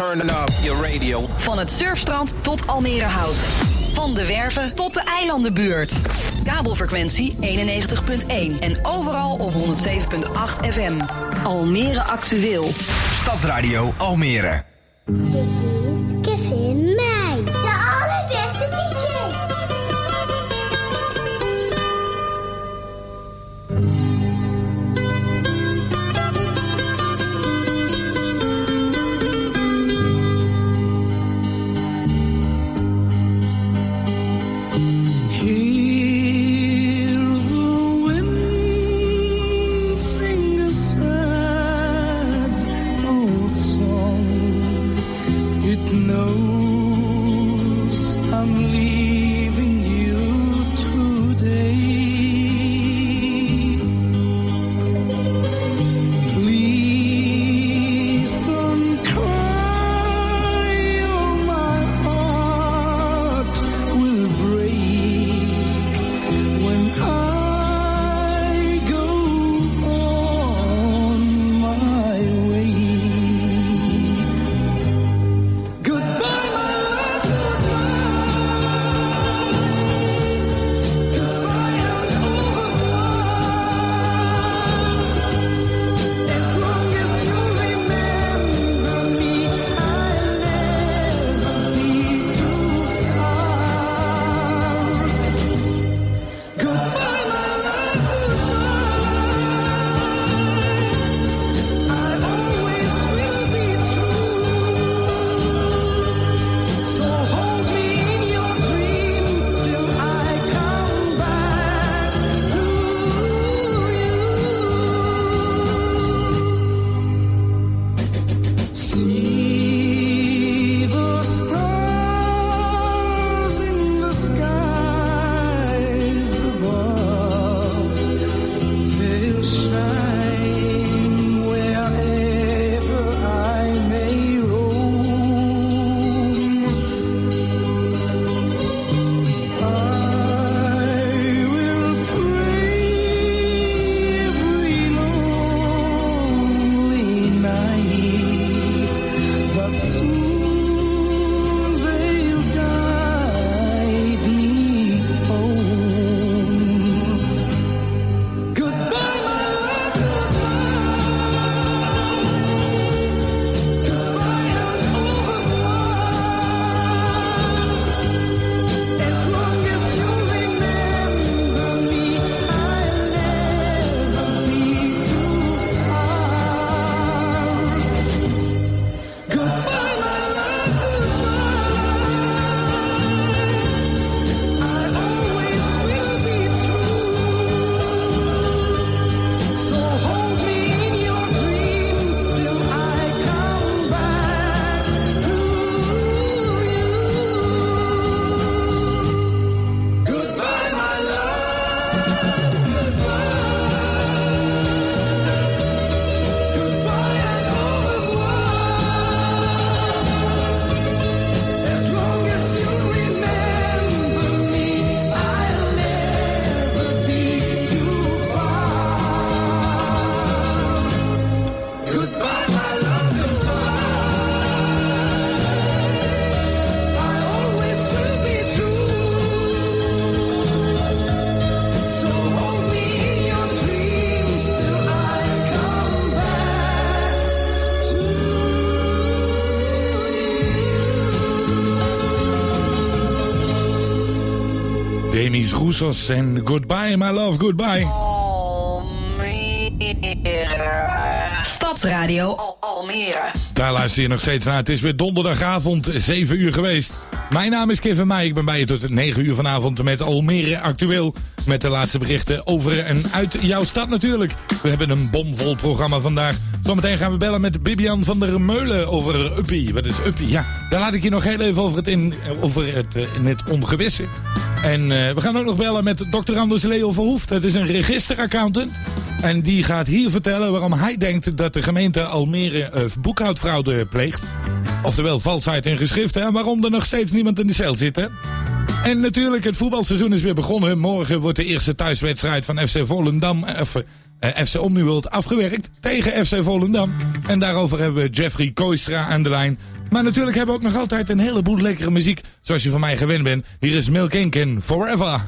turn up your radio. Van het surfstrand tot Almere Hout. Van de Werven tot de eilandenbuurt. Kabelfrequentie 91.1 en overal op 107.8 FM. Almere actueel. Stadsradio Almere. En Goodbye, My Love, Goodbye. Stadsradio Al- Almere. Daar luister je nog steeds naar. Het is weer donderdagavond, 7 uur geweest. Mijn naam is Kevin Meij. Ik ben bij je tot 9 uur vanavond met Almere Actueel. Met de laatste berichten over en uit jouw stad natuurlijk. We hebben een bomvol programma vandaag. Zometeen gaan we bellen met Bibian van der Meulen over Uppie. Wat is Uppie? Ja, daar laat ik je nog heel even over het, in, over het, eh, in het ongewisse. En eh, we gaan ook nog bellen met Dr. Anders Leo Verhoeft. Dat is een registeraccountant. En die gaat hier vertellen waarom hij denkt dat de gemeente Almere eh, boekhoudfraude pleegt. Oftewel valsheid in geschriften. En waarom er nog steeds niemand in de cel zit. Hè? En natuurlijk, het voetbalseizoen is weer begonnen. Morgen wordt de eerste thuiswedstrijd van FC Volendam, of, eh, FC Omniworld afgewerkt tegen FC Volendam. En daarover hebben we Jeffrey Koistra aan de lijn. Maar natuurlijk hebben we ook nog altijd een heleboel lekkere muziek. Zoals je van mij gewend bent. Hier is Milk Inc. Forever.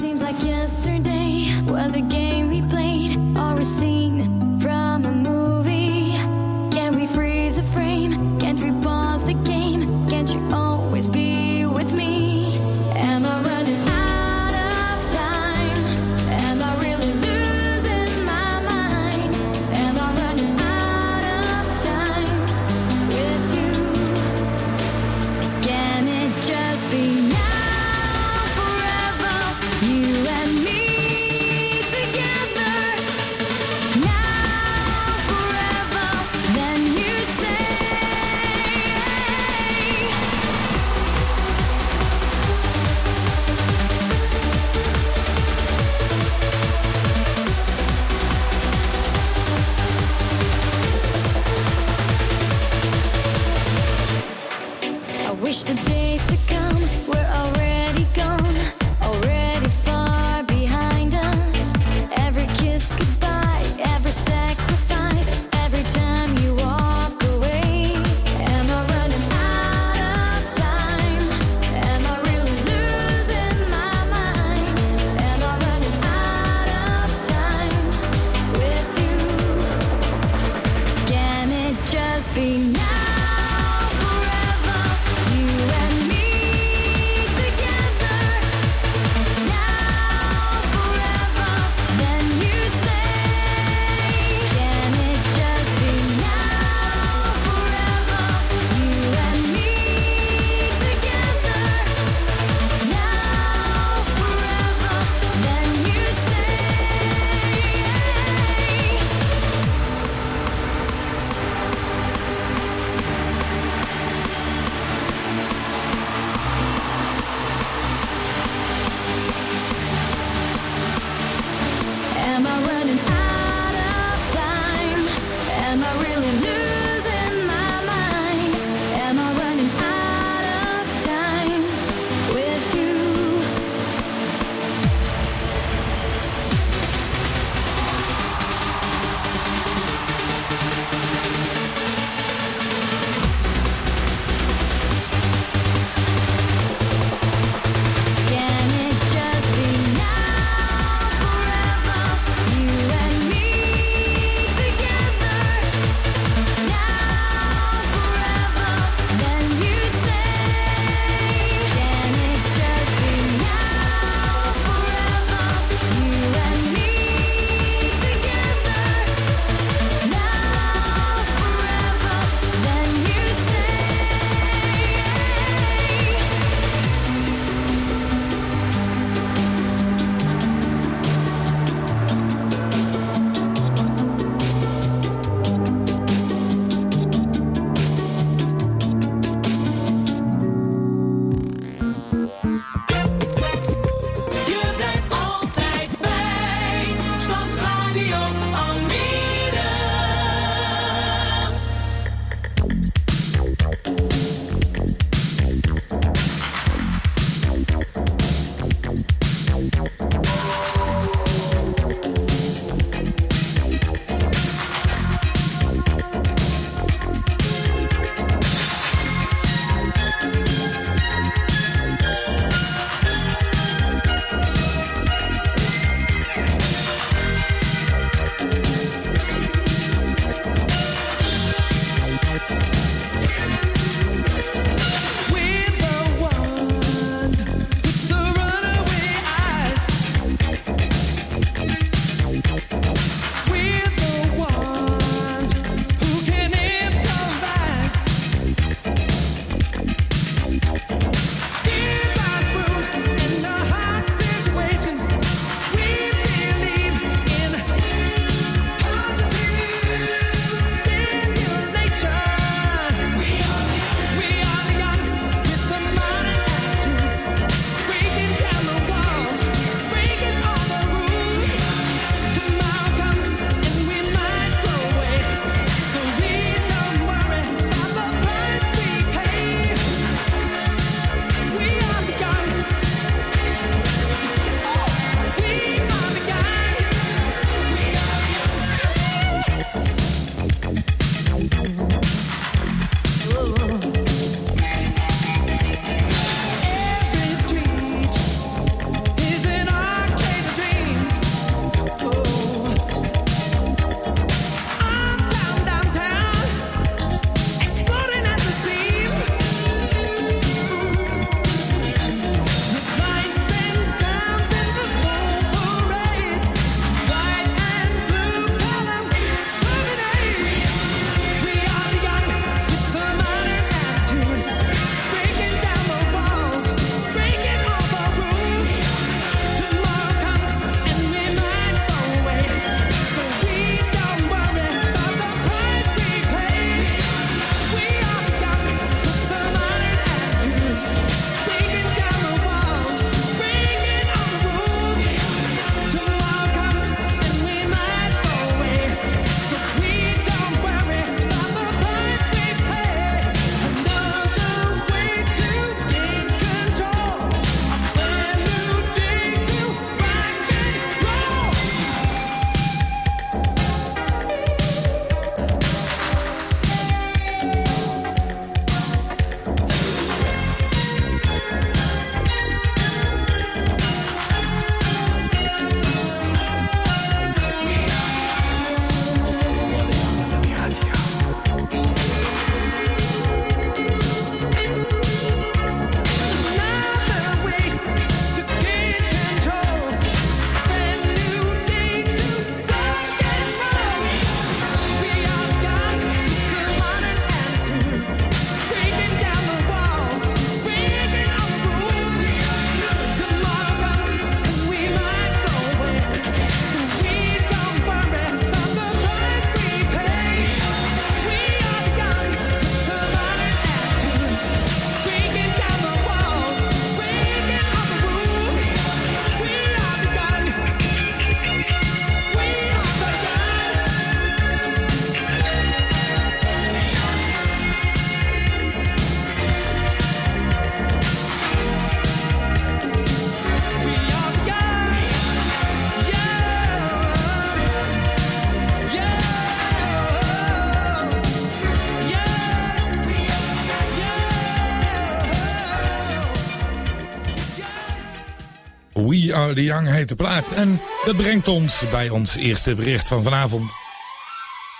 The Young heet de plaat. En dat brengt ons bij ons eerste bericht van vanavond.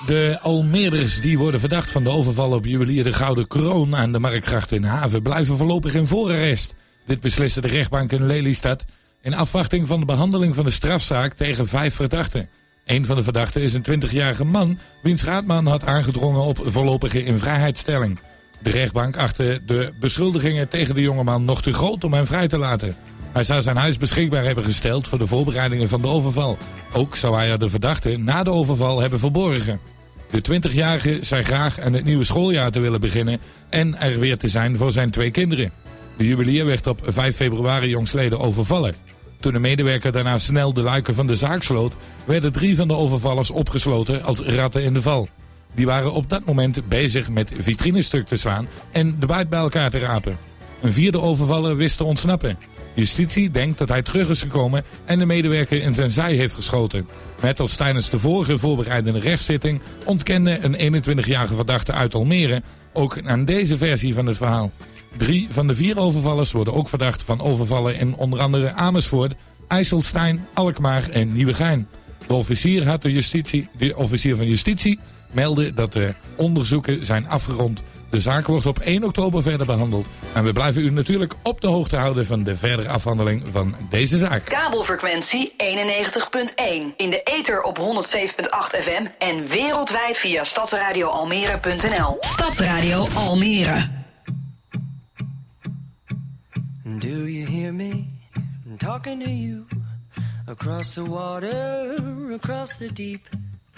De Almeerders die worden verdacht van de overval op juwelier de Gouden Kroon aan de Marktgracht in Haven blijven voorlopig in voorarrest. Dit besliste de rechtbank in Lelystad in afwachting van de behandeling van de strafzaak tegen vijf verdachten. Een van de verdachten is een 20-jarige man wiens raadman had aangedrongen op voorlopige invrijheidstelling. De rechtbank achtte de beschuldigingen tegen de jongeman nog te groot om hem vrij te laten. Hij zou zijn huis beschikbaar hebben gesteld voor de voorbereidingen van de overval. Ook zou hij de verdachte na de overval hebben verborgen. De 20-jarige zei graag aan het nieuwe schooljaar te willen beginnen en er weer te zijn voor zijn twee kinderen. De juwelier werd op 5 februari jongsleden overvallen. Toen de medewerker daarna snel de luiken van de zaak sloot, werden drie van de overvallers opgesloten als ratten in de val. Die waren op dat moment bezig met vitrinestuk te slaan en de buit bij elkaar te rapen. Een vierde overvaller wist te ontsnappen. Justitie denkt dat hij terug is gekomen en de medewerker in zijn zij heeft geschoten. Net als tijdens de vorige voorbereidende rechtszitting ontkende een 21-jarige verdachte uit Almere ook aan deze versie van het verhaal. Drie van de vier overvallers worden ook verdacht van overvallen in onder andere Amersfoort, IJsselstein, Alkmaar en Nieuwegein. De officier, had de, justitie, de officier van justitie meldde dat de onderzoeken zijn afgerond. De zaak wordt op 1 oktober verder behandeld. En we blijven u natuurlijk op de hoogte houden van de verdere afhandeling van deze zaak. Kabelfrequentie 91.1. In de ether op 107.8 FM en wereldwijd via stadsradioalmere.nl. Stadsradio Almere. Do you hear me I'm talking to you across the water, across the deep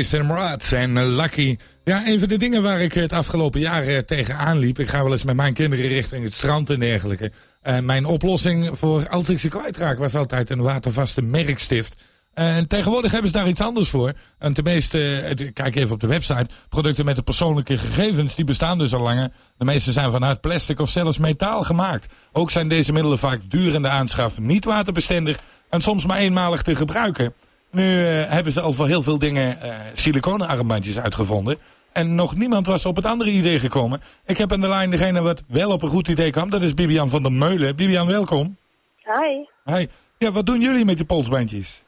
Jason Mraz en Lucky. Ja, een van de dingen waar ik het afgelopen jaar eh, tegenaan liep. Ik ga wel eens met mijn kinderen richting het strand en dergelijke. Eh, mijn oplossing voor als ik ze kwijtraak was altijd een watervaste merkstift. En tegenwoordig hebben ze daar iets anders voor. En tenminste, eh, kijk even op de website. Producten met de persoonlijke gegevens, die bestaan dus al langer. De meeste zijn vanuit plastic of zelfs metaal gemaakt. Ook zijn deze middelen vaak duur in de aanschaf, niet waterbestendig en soms maar eenmalig te gebruiken. Nu eh, hebben ze al voor heel veel dingen eh siliconen armbandjes uitgevonden. En nog niemand was op het andere idee gekomen. Ik heb aan de lijn degene wat wel op een goed idee kwam. Dat is Bibian van der Meulen. Bibian, welkom. Hi. Hi. Ja, wat doen jullie met die polsbandjes?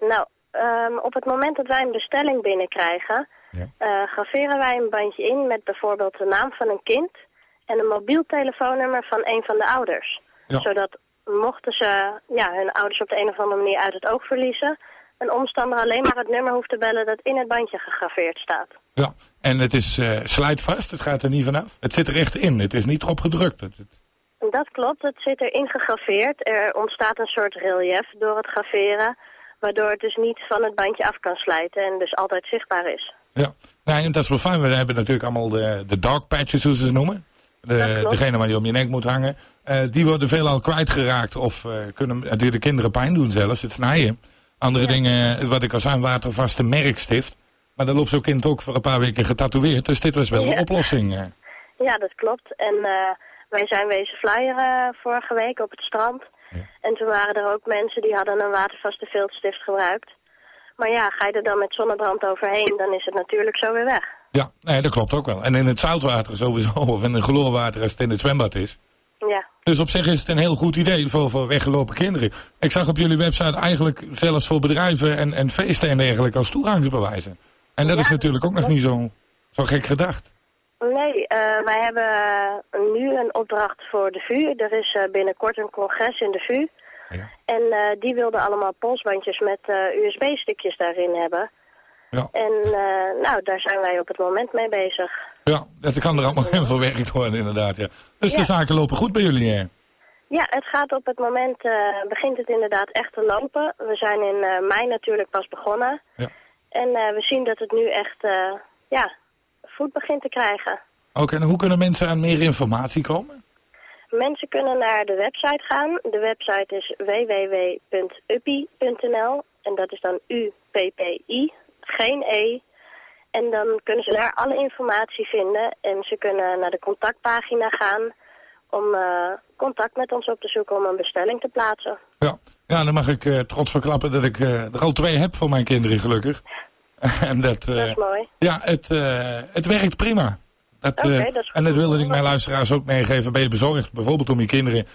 Nou, ehm, op het moment dat wij een bestelling binnenkrijgen, Ja. eh, graveren wij een bandje in met bijvoorbeeld de naam van een kind en een mobiel telefoonnummer van een van de ouders. Ja. Zodat mochten ze ja, hun ouders op de een of andere manier uit het oog verliezen, een omstander alleen maar het nummer hoeft te bellen dat in het bandje gegraveerd staat. Ja, en het is eh slijtvast. Het gaat er niet vanaf. Het zit er echt in. Het is niet erop gedrukt. Het, het- Dat klopt, het zit erin gegraveerd. Er ontstaat een soort relief door het graveren, waardoor het dus niet van het bandje af kan slijten en dus altijd zichtbaar is. ja. Nee, en dat is wel fijn. We hebben natuurlijk allemaal de, de dark patches, hoe ze ze noemen. De, degene waar je om je nek moet hangen. Eh, die worden veelal kwijtgeraakt of eh, kunnen die de kinderen pijn doen zelfs. Het snijden. Andere dingen, eh, wat ik al zei, een watervaste merkstift. Maar dan loopt zo'n kind ook voor een paar weken getatoeëerd. Dus dit was wel een oplossing. eh. Ja, dat klopt. En eh, wij zijn wezen flyeren vorige week op het strand. Ja. En toen waren er ook mensen die hadden een watervaste viltstift gebruikt. Maar ja, ga je er dan met zonnebrand overheen, dan is het natuurlijk zo weer weg. Ja, nee, dat klopt ook wel. En in het zoutwater sowieso, of in het chloorwater als het in het zwembad is. Ja, Dus op zich is het een heel goed idee voor, voor weggelopen kinderen. Ik zag op jullie website eigenlijk zelfs voor bedrijven en, en feesten en dergelijke als toegangsbewijzen. En dat Ja, is natuurlijk ook nog niet zo, zo gek gedacht. nee, eh, wij hebben nu een opdracht voor de VU. Er is eh, binnenkort een congres in de VU. Ja. En eh, die wilden allemaal polsbandjes met USB-stukjes daarin hebben. Ja, En nou, daar zijn wij op het moment mee bezig. Ja dat kan er allemaal in verwerkt worden inderdaad. Ja. Dus de zaken lopen goed bij jullie. Hè? Ja, het gaat op het moment, eh, begint het inderdaad echt te lopen. We zijn in eh, mei natuurlijk pas begonnen. Ja. En eh, we zien dat het nu echt, ja, voet begint te krijgen. Oké, en hoe kunnen mensen aan meer informatie komen? Mensen kunnen naar de website gaan. De website is www.uppie.nl en dat is dan U-P-P-I, geen E. En dan kunnen ze daar alle informatie vinden en ze kunnen naar de contactpagina gaan om eh, contact met ons op te zoeken om een bestelling te plaatsen. Ja, ja dan mag ik eh, trots verklappen dat ik eh, er al twee heb voor mijn kinderen gelukkig. en dat, Dat is mooi. Ja, het, eh, het werkt prima. Dat, Oké, eh, dat is goed. en dat wilde ik mijn luisteraars ook meegeven. Ben je bezorgd, bijvoorbeeld om je kinderen...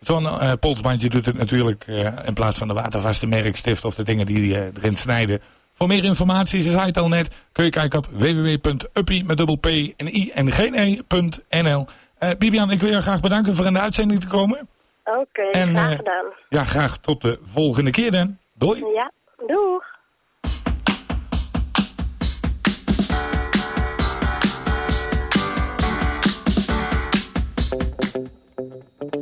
Zo'n polsbandje doet het natuurlijk in plaats van de watervaste merkstift of de dingen die erin snijden. Voor meer informatie, ze zei het al net, kun je kijken op www.uppie met dubbel P en I en geen E.nl. Eh Bibian, ik wil je graag bedanken voor in de uitzending te komen. Oké, En, graag eh, gedaan. Ja, graag tot de volgende keer dan. Doei. Ja, doeg. You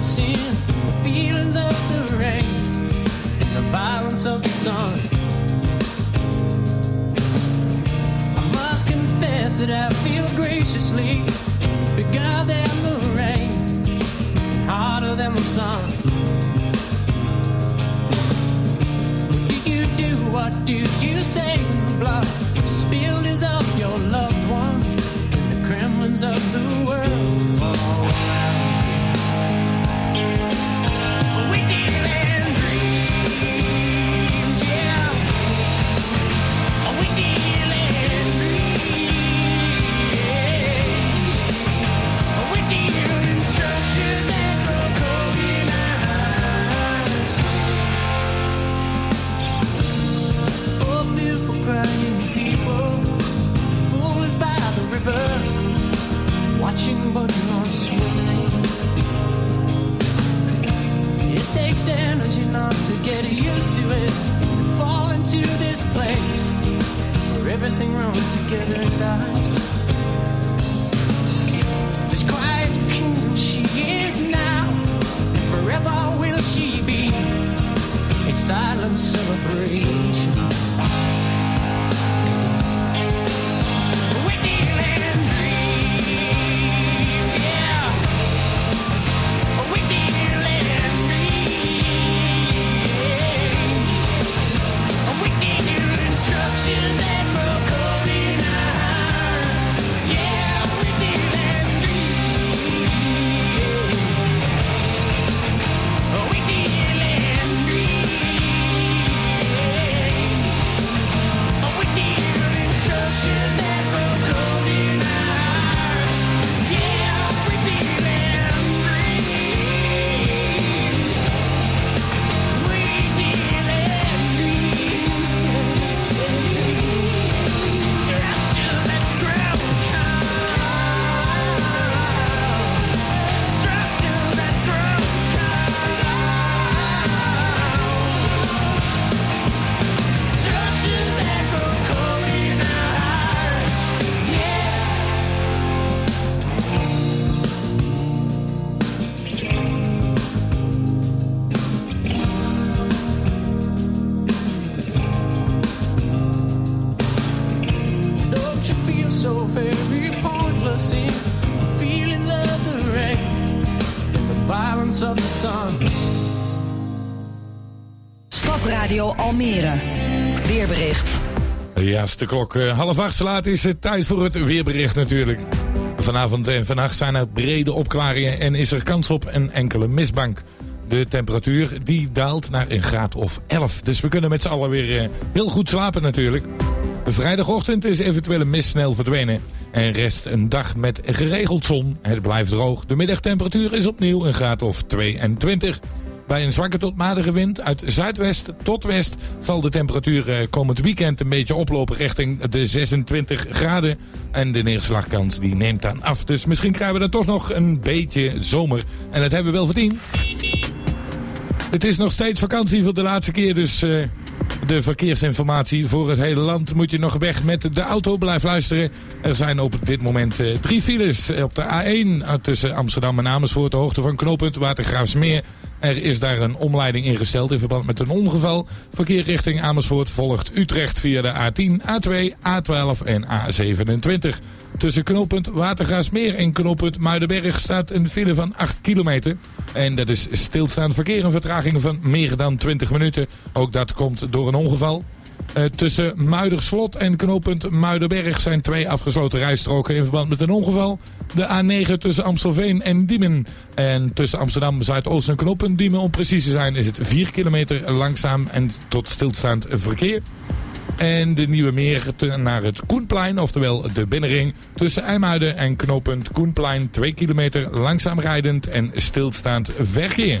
partless in the feelings of the rain and the violence of the sun? I must confess that I feel graciously bigger than the rain, harder than the sun. What do you do? What do you say als de klok eh, half acht slaat is het tijd voor het weerbericht natuurlijk. Vanavond en vannacht zijn er brede opklaringen en is er kans op een enkele mistbank. De temperatuur die daalt naar een graad of 11. Dus we kunnen met z'n allen weer eh, heel goed slapen natuurlijk. Vrijdagochtend is eventuele mist snel verdwenen. En rest een dag met geregeld zon. Het blijft droog. De middagtemperatuur is opnieuw een graad of 22. Bij een zwakke tot matige wind uit zuidwest tot west zal de temperatuur eh, komend weekend een beetje oplopen richting de 26 graden. En de neerslagkans die neemt dan af. Dus misschien krijgen we dan toch nog een beetje zomer. En dat hebben we wel verdiend. Het is nog steeds vakantie voor de laatste keer, dus eh, de verkeersinformatie voor het hele land moet je nog weg met de auto. Blijf luisteren. Er zijn op dit moment eh, drie files op de A1 eh, tussen Amsterdam en Amersfoort, de hoogte van knooppunt Watergraafsmeer. Er is daar een omleiding ingesteld in verband met een ongeval. Verkeer richting Amersfoort volgt Utrecht via de A10, A2, A12 en A27. Tussen knooppunt Watergraafsmeer en knooppunt Muidenberg staat een file van 8 kilometer. En dat is stilstaand verkeer, een vertraging van meer dan 20 minuten. Ook dat komt door een ongeval. Eh, tussen Muiderslot en knooppunt Muidenberg zijn twee afgesloten rijstroken in verband met een ongeval. De A9 tussen Amstelveen en Diemen. En tussen Amsterdam Zuidoost en knooppunt Diemen om precies te zijn is het 4 kilometer langzaam en tot stilstaand verkeer. En de Nieuwe Meer naar het Koenplein, oftewel de binnenring. Tussen IJmuiden en knooppunt Koenplein 2 kilometer langzaam rijdend en stilstaand verkeer.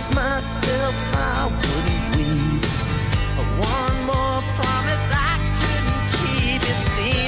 promise myself wouldn't. One more promise I couldn't keep, it seems.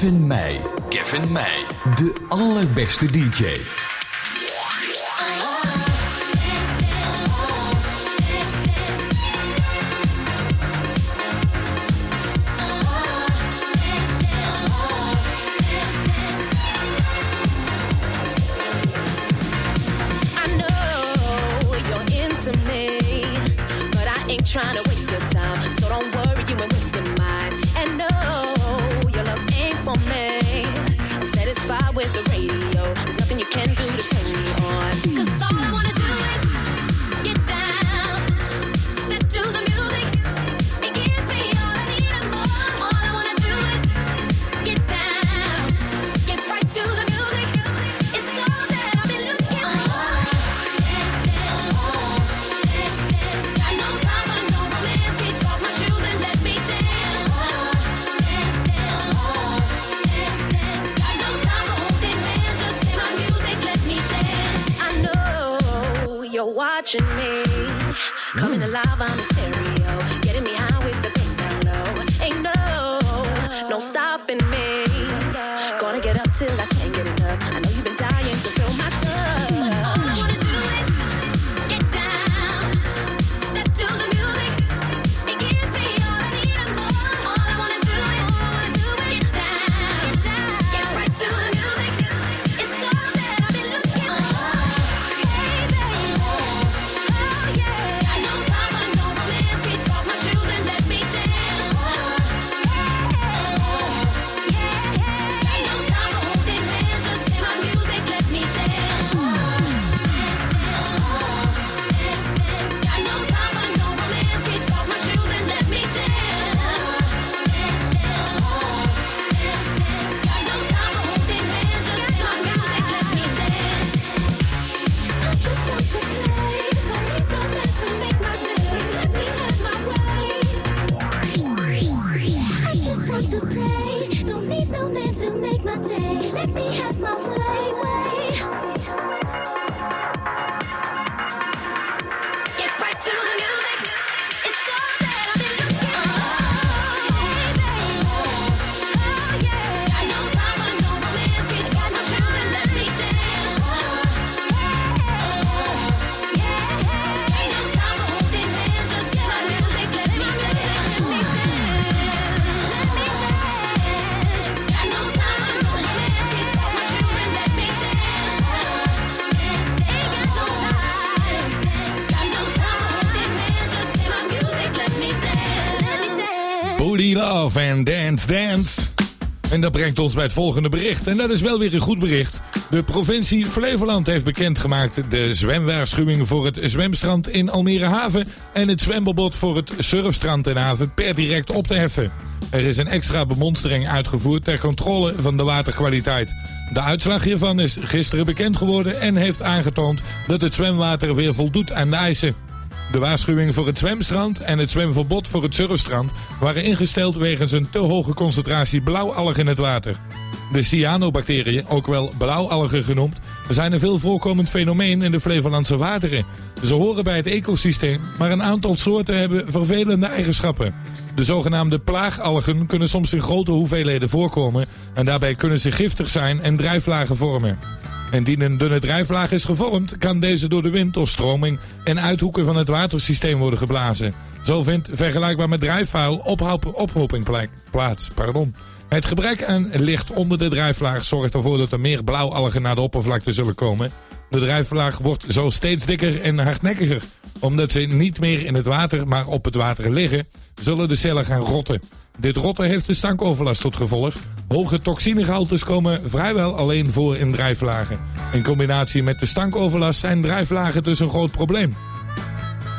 Kevin May, Kevin May, De allerbeste DJ. Dance. En dat brengt ons bij het volgende bericht. En dat is wel weer een goed bericht. De provincie Flevoland heeft bekendgemaakt de zwemwaarschuwing voor het zwemstrand in Almere Haven en het zwembad voor het surfstrand in Haven per direct op te heffen. Er is een extra bemonstering uitgevoerd ter controle van de waterkwaliteit. De uitslag hiervan is gisteren bekend geworden en heeft aangetoond dat het zwemwater weer voldoet aan de eisen. De waarschuwing voor het zwemstrand en het zwemverbod voor het surfstrand waren ingesteld wegens een te hoge concentratie blauwalgen in het water. De cyanobacteriën, ook wel blauwalgen genoemd, zijn een veel voorkomend fenomeen in de Flevolandse wateren. Ze horen bij het ecosysteem, maar een aantal soorten hebben vervelende eigenschappen. De zogenaamde plaagalgen kunnen soms in grote hoeveelheden voorkomen en daarbij kunnen ze giftig zijn en drijflagen vormen. Indien een dunne drijflaag is gevormd, kan deze door de wind of stroming en uithoeken van het watersysteem worden geblazen. Zo vindt, vergelijkbaar met drijfvuil, ophop- ophoping plaats. Pardon. Het gebrek aan licht onder de drijflaag zorgt ervoor dat er meer blauwalgen naar de oppervlakte zullen komen. De drijflaag wordt zo steeds dikker en hardnekkiger. Omdat ze niet meer in het water, maar op het water liggen, zullen de cellen gaan rotten. Dit rotten heeft de stankoverlast tot gevolg. Hoge toxinegehaltes komen vrijwel alleen voor in drijflagen. In combinatie met de stankoverlast zijn drijflagen dus een groot probleem.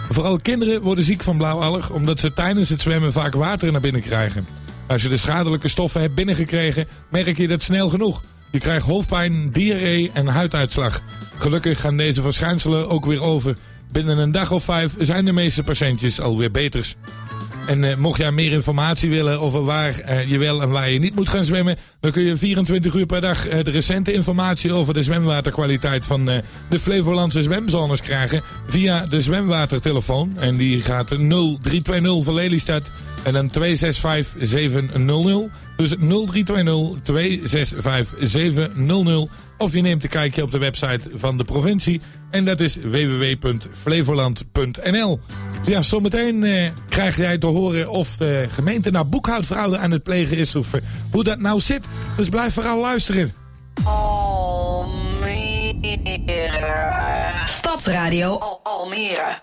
Vooral kinderen worden ziek van blauwalg omdat ze tijdens het zwemmen vaak water naar binnen krijgen. Als je de schadelijke stoffen hebt binnengekregen, merk je dat snel genoeg. Je krijgt hoofdpijn, diarree en huiduitslag. Gelukkig gaan deze verschijnselen ook weer over. Binnen een dag of vijf zijn de meeste patiëntjes alweer beters. En eh, mocht jij meer informatie willen over waar eh, je wel en waar je niet moet gaan zwemmen, dan kun je 24 uur per dag eh, de recente informatie over de zwemwaterkwaliteit van de Flevolandse zwemzones krijgen via de zwemwatertelefoon. En die gaat 0320 voor Lelystad en dan 265 700. Dus 0320 265 700. Of je neemt een kijkje op de website van de provincie. En dat is www.flevoland.nl. Ja, zometeen eh, krijg jij te horen of de gemeente nou boekhoudfraude aan het plegen is. Of eh, hoe dat nou zit. Dus blijf vooral luisteren. Almere. Stadsradio Al- Almere.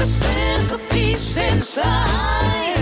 a sense of peace inside.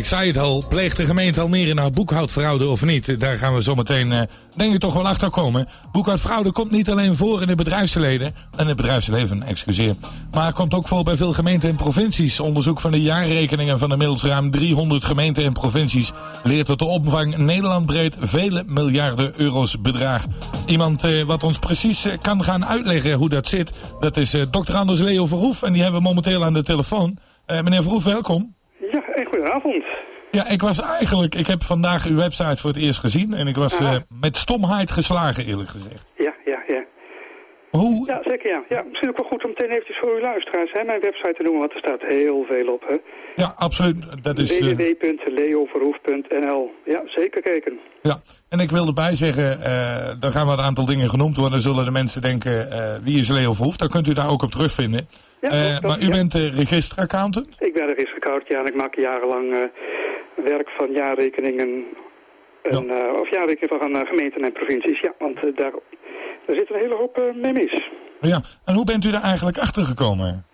Ik zei het al, pleegt de gemeente Almere nou boekhoudfraude of niet? Daar gaan we zometeen, eh, denk ik, toch wel achter komen. Boekhoudfraude komt niet alleen voor in het bedrijfsleven, en het bedrijfsleven, excuseer. Maar komt ook voor bij veel gemeenten en provincies. Onderzoek van de jaarrekeningen van inmiddels ruim 300 gemeenten en provincies leert dat de opvang Nederlandbreed vele miljarden euro's bedraagt. Iemand eh, wat ons precies eh, kan gaan uitleggen hoe dat zit, dat is dokter Anders Leo Verhoef. En die hebben we momenteel aan de telefoon. Meneer Verhoef, welkom. Ja, en goedenavond. Ja, ik was eigenlijk, ik heb vandaag uw website voor het eerst gezien en ik was Aha. eh, met stomheid geslagen eerlijk gezegd. Ja, ja, ja. Hoe? Ja, zeker ja. ja. Misschien ook wel goed om meteen eventjes voor uw luisteraars hè, mijn website te noemen, want er staat heel veel op. hè. Ja, absoluut. Dat is, eh, www.leoverhoef.nl Ja, zeker kijken. ja, en ik wil erbij zeggen, eh er gaan wat aantal dingen genoemd worden. Dan zullen de mensen denken, wie is Leo Verhoef? Dan kunt u daar ook op terugvinden. Ja, maar u ja. bent uh, registeraccountant? Ik ben registeraccountant, ja, en ik maak jarenlang werk van jaarrekeningen. En, eh, of jaarrekeningen van eh, gemeenten en provincies. Ja, want eh, daar, daar zit een hele hoop mee mis. Ja, en hoe bent u daar eigenlijk achter gekomen?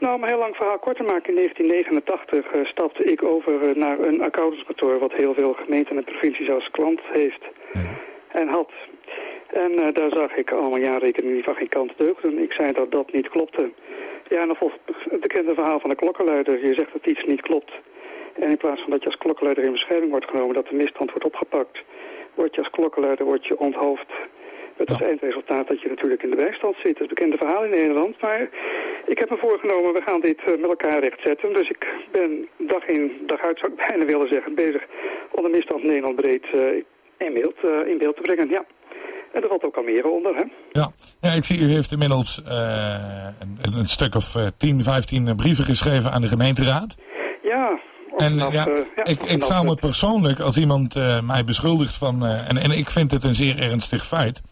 Nou, om een heel lang verhaal kort te maken, in 1989 eh, stapte ik over naar een accountantskantoor wat heel veel gemeenten en provincies als klant heeft en had. En daar zag ik allemaal jaarrekeningen die van geen kant deugden. Ik zei dat dat niet klopte. Ja, en dan volgt het bekende verhaal van de klokkenluider. Je zegt dat iets niet klopt. En in plaats van dat je als klokkenluider in bescherming wordt genomen, dat de misstand wordt opgepakt, word je als klokkenluider wordt je onthoofd. Met als eindresultaat dat je natuurlijk in de bijstand zit. Dat is een bekende verhaal in Nederland. Maar ik heb me voorgenomen, we gaan dit eh, met elkaar rechtzetten. Dus ik ben dag in, dag uit, zou ik bijna willen zeggen, bezig om de misstand Nederland breed eh, in, beeld, eh, in beeld te brengen. Ja. En er valt ook Almere onder, hè? Ja, ja ik zie u heeft inmiddels een, een stuk of eh, 10, 15 brieven geschreven aan de gemeenteraad. En vanaf, ja, eh, ja, ik, ik zou me persoonlijk, als iemand eh, mij beschuldigt van... eh, en, en ik vind het een zeer ernstig feit,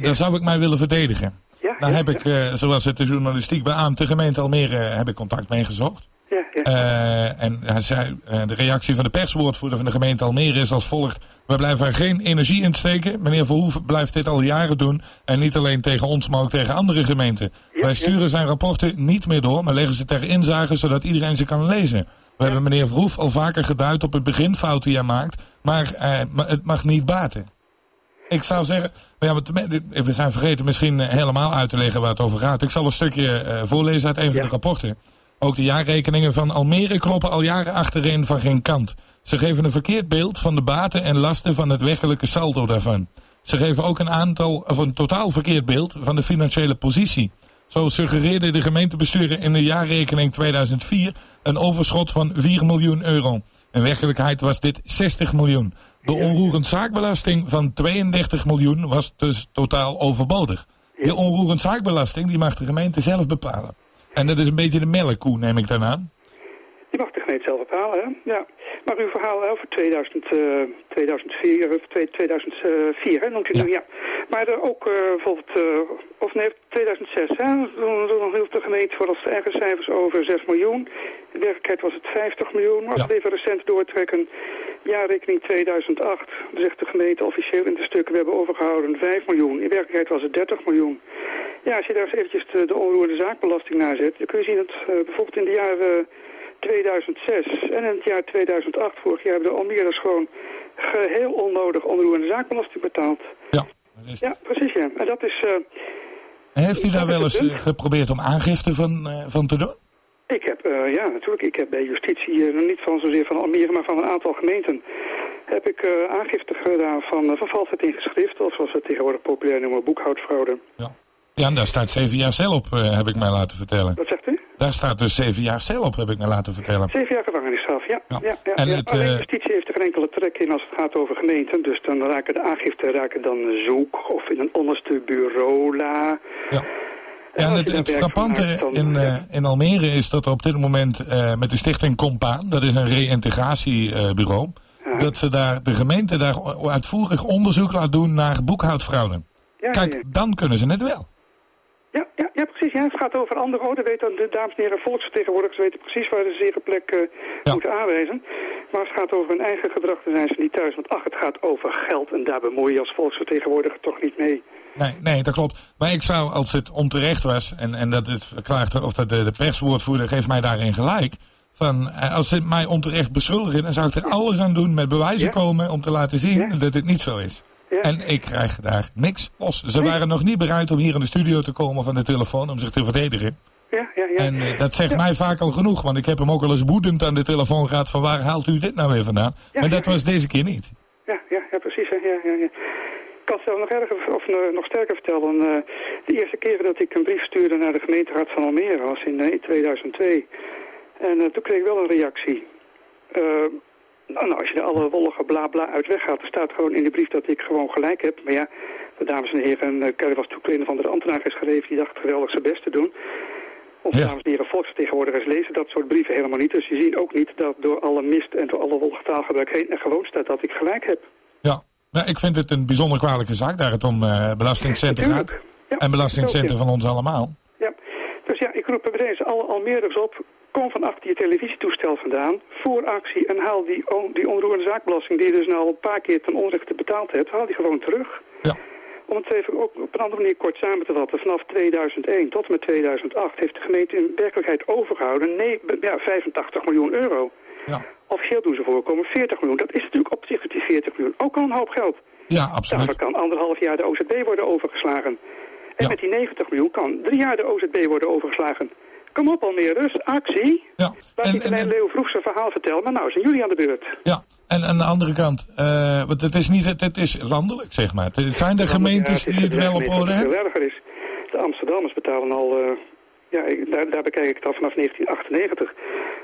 dan zou ik mij willen verdedigen. Ja, Daar heb ik, zoals het de journalistiek beaamt, de gemeente Almere, heb ik contact mee gezocht. Ja, ja. En hij zei, de reactie van de perswoordvoerder van de gemeente Almere is als volgt. We blijven er geen energie in steken. Meneer Verhoeven blijft dit al jaren doen. En niet alleen tegen ons, maar ook tegen andere gemeenten. Wij sturen zijn rapporten niet meer door, maar leggen ze ter inzage zodat iedereen ze kan lezen. We hebben meneer Verhoef al vaker geduid op het beginfout die hij maakt. Maar eh, het mag niet baten. Ik zou zeggen, ja, we zijn vergeten misschien eh, helemaal uit te leggen waar het over gaat. Ik zal een stukje eh, voorlezen uit een van de rapporten. Ook de jaarrekeningen van Almere kloppen al jaren achterin van geen kant. Ze geven een verkeerd beeld van de baten en lasten van het werkelijke saldo daarvan. Ze geven ook een aantal, of een totaal verkeerd beeld van de financiële positie. Zo suggereerde de gemeentebesturen in de jaarrekening 2004 een overschot van 4 miljoen euro. In werkelijkheid was dit 60 miljoen. De onroerend zaakbelasting van 32 miljoen was dus totaal overbodig. De onroerend zaakbelasting die mag de gemeente zelf bepalen. En dat is een beetje de melkkoe, neem ik dan aan. Die mag de gemeente zelf bepalen, hè? Ja. Maar uw verhaal over 2000, eh, 2004, of twee- 2004, hè, noemt u nu, ja. Maar er ook eh, bijvoorbeeld, eh, of nee, 2006, hè, toen, toen hield de gemeente voor als eigen cijfers over 6 miljoen. In werkelijkheid was het 50 miljoen. Maar als we even recent doortrekken, jaarrekening 2008, dan zegt de gemeente officieel in de stukken, we hebben overgehouden 5 miljoen. In werkelijkheid was het 30 miljoen. Ja, als je daar eens eventjes de, de onroerende zaakbelasting naar zet, dan kun je zien dat eh, bijvoorbeeld in de jaren 2006 en in het jaar 2008, vorig jaar, hebben de Almere's gewoon geheel onnodig onroerende zaakbelasting betaald. Ja. Ja, precies ja. En dat is... eh, Heeft u daar wel eens eh, geprobeerd om aangifte van, eh, van te doen? Ik heb, ja natuurlijk, ik heb bij justitie, niet van zozeer van Almere, maar van een aantal gemeenten, heb ik aangifte gedaan van, van valsheid in geschrift, of zoals we het tegenwoordig populair noemen, boekhoudfraude. Ja, en daar staat zeven jaar cel op, heb ik mij laten vertellen. Wat zegt u? Daar staat dus zeven jaar cel op, heb ik mij laten vertellen. Zeven jaar gevangenisstraf, ja. ja. ja, En het, Alleen eh, justitie heeft er geen enkele trek in als het gaat over gemeenten. Dus dan raken de aangiften raken dan zoek of in een onderste bureau la. Ja, en het, het frappante in, eh, in Almere is dat er op dit moment eh, met de stichting Compaan, dat is een reïntegratiebureau, dat ze daar, de gemeente daar uitvoerig onderzoek laat doen naar boekhoudfraude. Ja, Kijk, ja. dan kunnen ze het wel. Ja, ja, ja, precies. Ja, het gaat over andere dan de dames en heren volksvertegenwoordigers weten precies waar ze zere plek eh, moeten aanwijzen. Maar als het gaat over hun eigen gedrag, dan zijn ze niet thuis. Want ach, het gaat over geld en daar bemoei je als volksvertegenwoordiger toch niet mee. Nee, nee, dat klopt. Maar ik zou, als het onterecht was, en, en dat het verklaart, of dat de, de perswoordvoerder geeft mij daarin gelijk. Van, eh, als ze mij onterecht beschuldigen, dan zou ik er alles aan doen met bewijzen komen om te laten zien dat het niet zo is. En ik krijg daar niks los. Ze waren nog niet bereid om hier in de studio te komen van de telefoon om zich te verdedigen. Ja, ja, ja. En eh, dat zegt mij vaak al genoeg, want ik heb hem ook al eens woedend aan de telefoon gehad van waar haalt u dit nou weer vandaan? maar dat was deze keer niet. Ja, ja, ja precies. hè. Ja, ja, ja. Ik kan het zelf nog erger, of eh, nog sterker vertellen. eh, de eerste keren dat ik een brief stuurde naar de gemeenteraad van Almere was in eh, 2002. En toen kreeg ik wel een reactie. Eh, nou, nou, als je er alle wollige bla bla uit weggaat, er staat gewoon in de brief dat ik gewoon gelijk heb. Maar ja, de dames en heren, uh, Kerry was toen een van de ambtenaar geschreven, die dacht geweldig zijn best te doen. Onze dames en heren volksvertegenwoordigers lezen dat soort brieven helemaal niet. Dus je ziet ook niet dat door alle mist en door alle wollige taalgebruik heen er gewoon staat dat ik gelijk heb. Ja, nou, ik vind het een bijzonder kwalijke zaak daar het om eh belastingcenten gaat. en belastingcenten van ons allemaal. Ja, dus ja, ik roep bij deze alle Almeerders op. Kom van achter je televisietoestel vandaan. Voor actie en haal die, on- die onroerende zaakbelasting die je dus nou al een paar keer ten onrechte betaald hebt. Haal die gewoon terug. Ja. Om het even ook op een andere manier kort samen te vatten. Vanaf 2001 tot en met 2008 heeft de gemeente in werkelijkheid overgehouden nee, ja, 85 miljoen euro. Ja. Officieel doen ze voorkomen 40 miljoen. Dat is natuurlijk op zich met die 40 miljoen ook al een hoop geld. Ja, absoluut. Daarvoor kan anderhalf jaar de OZB worden overgeslagen. En met die 90 miljoen kan drie jaar de OZB worden overgeslagen. Kom op Almere, dus actie. Ja. Laat niet alleen Leo Vroeg zijn verhaal vertellen, maar nou zijn jullie aan de beurt. Ja, en aan de andere kant, eh, want het is niet, het, het is landelijk zeg maar. Het zijn er gemeentes die het wel op orde hebben? erger is, de Amsterdammers betalen al, eh, ja, daar, daar bekijk ik het al vanaf 1998.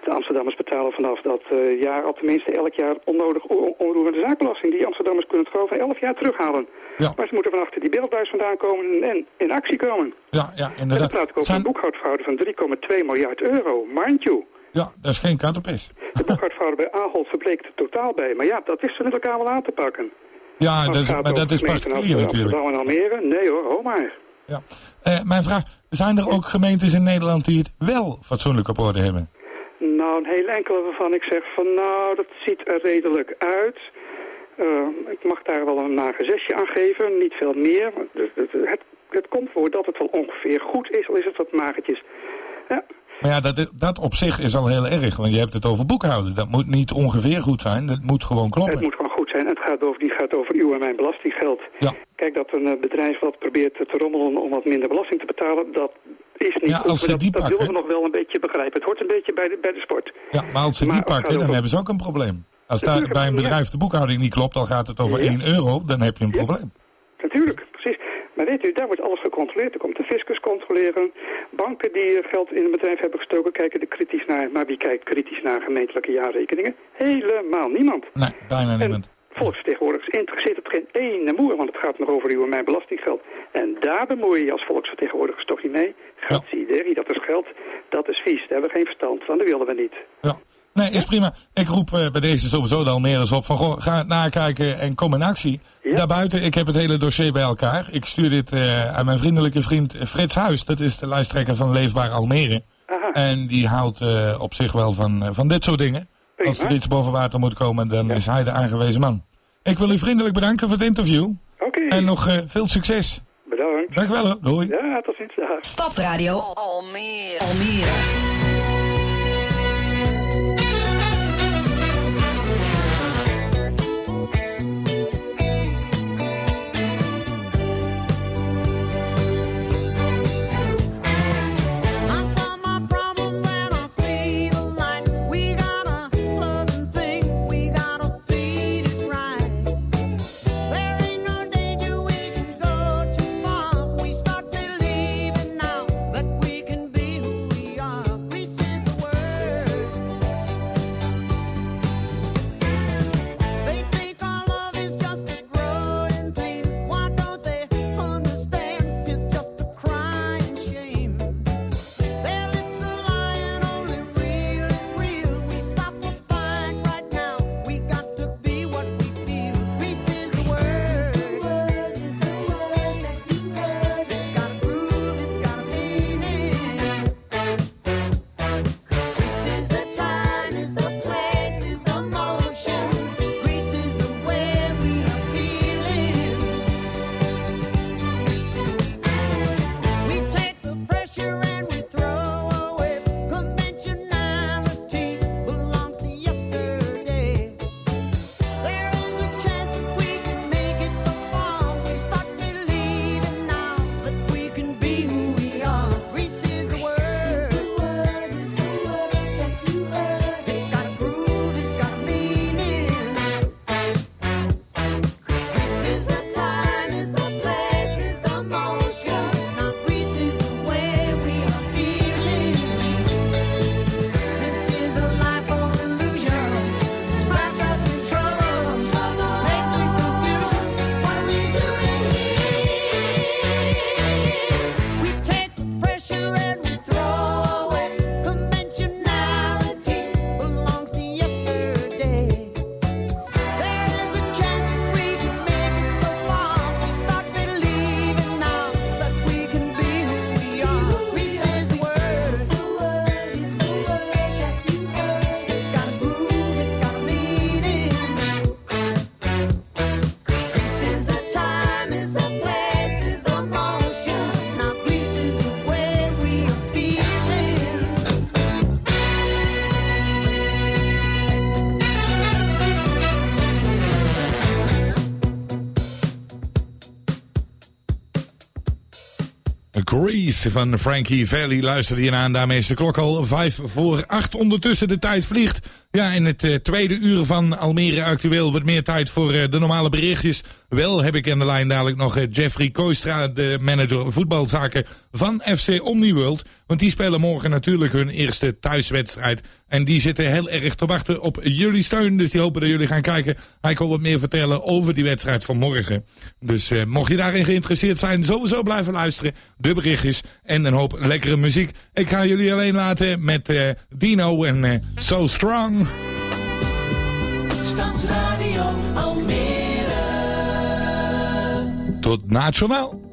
De Amsterdammers betalen vanaf dat eh, jaar al tenminste elk jaar onnodig on- onroerende zaakbelasting. Die Amsterdammers kunnen het gewoon van 11 jaar terughalen. Maar ze moeten van achter die beeldbuis vandaan komen en in actie komen. Ja, ja En inderdaad. praat ik over een boekhoudfraude van 3,2 miljard euro, mind you. Ja, dat is geen kattenpis. De boekhoudfraude bij Ahold verbleekt er totaal bij. Maar ja, dat is ze met elkaar wel aan te pakken. Ja, dat is, maar dat is particulier natuurlijk. Amsterdam en Almere? Nee hoor, ho maar. Eh, mijn vraag, zijn er ook gemeentes in Nederland die het wel fatsoenlijk op orde hebben? Nou, een heel enkele waarvan ik zeg van nou, dat ziet er redelijk uit. Eh, ik mag daar wel een mager zesje aan geven, niet veel meer. Het, het, het, komt voor dat het wel ongeveer goed is, al is het wat magertjes. Ja, Maar ja, dat, dat op zich is al heel erg, want je hebt het over boekhouden. Dat moet niet ongeveer goed zijn, dat moet gewoon kloppen. het moet gewoon goed zijn. Het gaat over, die gaat over uw en mijn belastinggeld. Ja. Kijk, dat een eh, bedrijf wat probeert te rommelen om wat minder belasting te betalen, dat is niet Ja, als ze dat, die dat willen we nog wel een beetje begrijpen. Het hoort een beetje bij de, bij de sport. Ja, maar als ze Maar die pakken, dan over- hebben ze ook een probleem. Als daar bij een ja. bedrijf de boekhouding niet klopt, dan gaat het over 1 euro, dan heb je een probleem. Natuurlijk, precies. Maar weet u, daar wordt alles gecontroleerd. Er komt de fiscus controleren. Banken die eh, geld in een bedrijf hebben gestoken, kijken er kritisch naar. Maar wie kijkt kritisch naar gemeentelijke jaarrekeningen? Helemaal niemand. Nee, bijna niemand. Volksvertegenwoordigers interesseert het geen ene moer, want het gaat nog over uw en mijn belastinggeld. En daar bemoei je je als volksvertegenwoordigers toch niet mee. Geld zie je, dat is geld, dat is vies, daar hebben we geen verstand van, dat willen we niet. Nee, is prima. Ik roep eh, bij deze sowieso de Almeres op van goh, ga het nakijken en kom in actie. Daarbuiten, ik heb het hele dossier bij elkaar. Ik stuur dit eh, aan mijn vriendelijke vriend Frits Huis. Dat is de lijsttrekker van Leefbaar Almere. En die houdt eh, op zich wel van, van dit soort dingen. Als er iets boven water moet komen, dan is hij de aangewezen man. Ik wil u vriendelijk bedanken voor het interview. Oké. En nog eh, veel succes. Bedankt. Dank wel. hoor. Doei. Ja, tot ziens. Dag. Stadsradio Almere. Almere. Van Frankie Valli luisterde je aan. Daarmee is de klok al vijf voor acht. Ondertussen de tijd vliegt. Ja, in het eh, tweede uur van Almere Actueel wordt meer tijd voor eh, de normale berichtjes. Wel heb ik aan de lijn dadelijk nog eh, Jeffrey Koistra, de manager voetbalzaken van FC Omniworld. Want die spelen morgen natuurlijk hun eerste thuiswedstrijd. En die zitten heel erg te wachten op jullie steun. Dus die hopen dat jullie gaan kijken. Hij kon wat meer vertellen over die wedstrijd van morgen. Dus eh, mocht je daarin geïnteresseerd zijn, sowieso blijven luisteren. De berichtjes en een hoop lekkere muziek. Ik ga jullie alleen laten met eh, Dino en eh, So Strong. Stadsradio Almere. Tot nationaal. Greece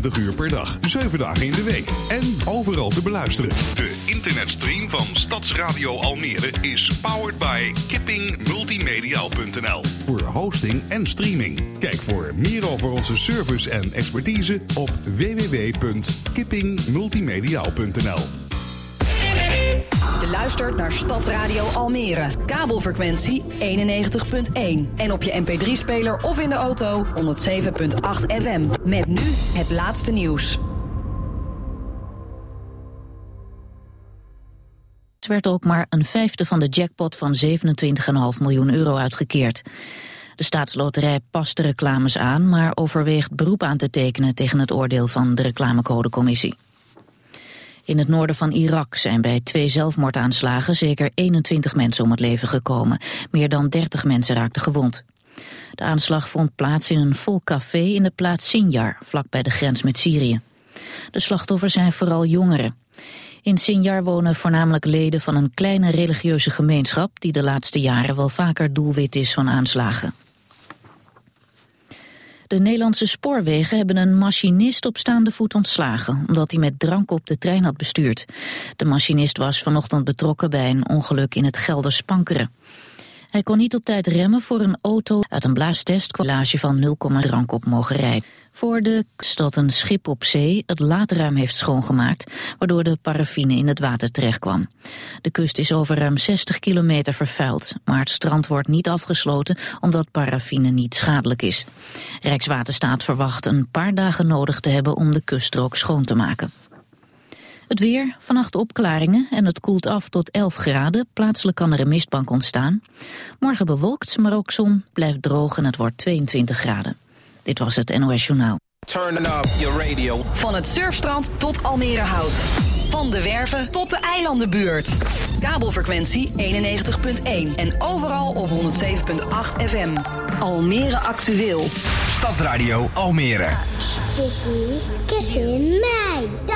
24 uur per dag, 7 dagen in de week. En overal te beluisteren. De internetstream van Stadsradio Almere is powered by kippingmultimediaal.nl. Voor hosting en streaming. Kijk voor meer over onze service en expertise op www.kippingmultimediaal.nl. Naar Stadsradio Almere. Kabelfrequentie 91.1. En op je mp3-speler of in de auto 107.8 FM. Met nu het laatste nieuws. Er werd ook maar een vijfde van de jackpot van 27,5 miljoen euro uitgekeerd. De staatsloterij past de reclames aan, maar overweegt beroep aan te tekenen tegen het oordeel van de reclamecodecommissie. In het noorden van Irak zijn bij twee zelfmoordaanslagen zeker 21 mensen om het leven gekomen. Meer dan 30 mensen raakten gewond. De aanslag vond plaats in een vol café in de plaats Sinjar, vlakbij de grens met Syrië. De slachtoffers zijn vooral jongeren. In Sinjar wonen voornamelijk leden van een kleine religieuze gemeenschap... die de laatste jaren wel vaker doelwit is van aanslagen. De Nederlandse spoorwegen hebben een machinist op staande voet ontslagen... omdat hij met drank op de trein had bestuurd. De machinist was vanochtend betrokken bij een ongeluk in het Gelder Spankeren. Hij kon niet op tijd remmen voor een auto uit een blaastest... kwalage van 0, drank op mogen rijden. Voor de dat een schip op zee het laadruim heeft schoongemaakt... waardoor de paraffine in het water terechtkwam. De kust is over ruim 60 kilometer vervuild... maar het strand wordt niet afgesloten omdat paraffine niet schadelijk is. Rijkswaterstaat verwacht een paar dagen nodig te hebben om de kuststrook schoon te maken. Het weer, vannacht opklaringen en het koelt af tot 11 graden. Plaatselijk kan er een mistbank ontstaan. Morgen bewolkt, maar ook zon, blijft droog en het wordt 22 graden. Dit was het NOS Journaal. Turning up your radio. Van het surfstrand tot Almere Hout. Van de Werven tot de eilandenbuurt. Kabelfrequentie 91.1 en overal op 107.8 FM. Almere actueel. Stadsradio Almere. Dit is Kevin Mij, de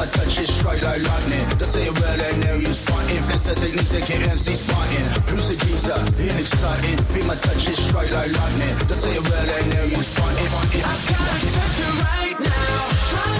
my touch is straight like lightning. They say it well and there use fighting. Fencer techniques that get MCs biting. Who's a geezer? Being exciting. Feel my touch is straight like lightning. They say it well and there use fighting. I've got to touch you right now.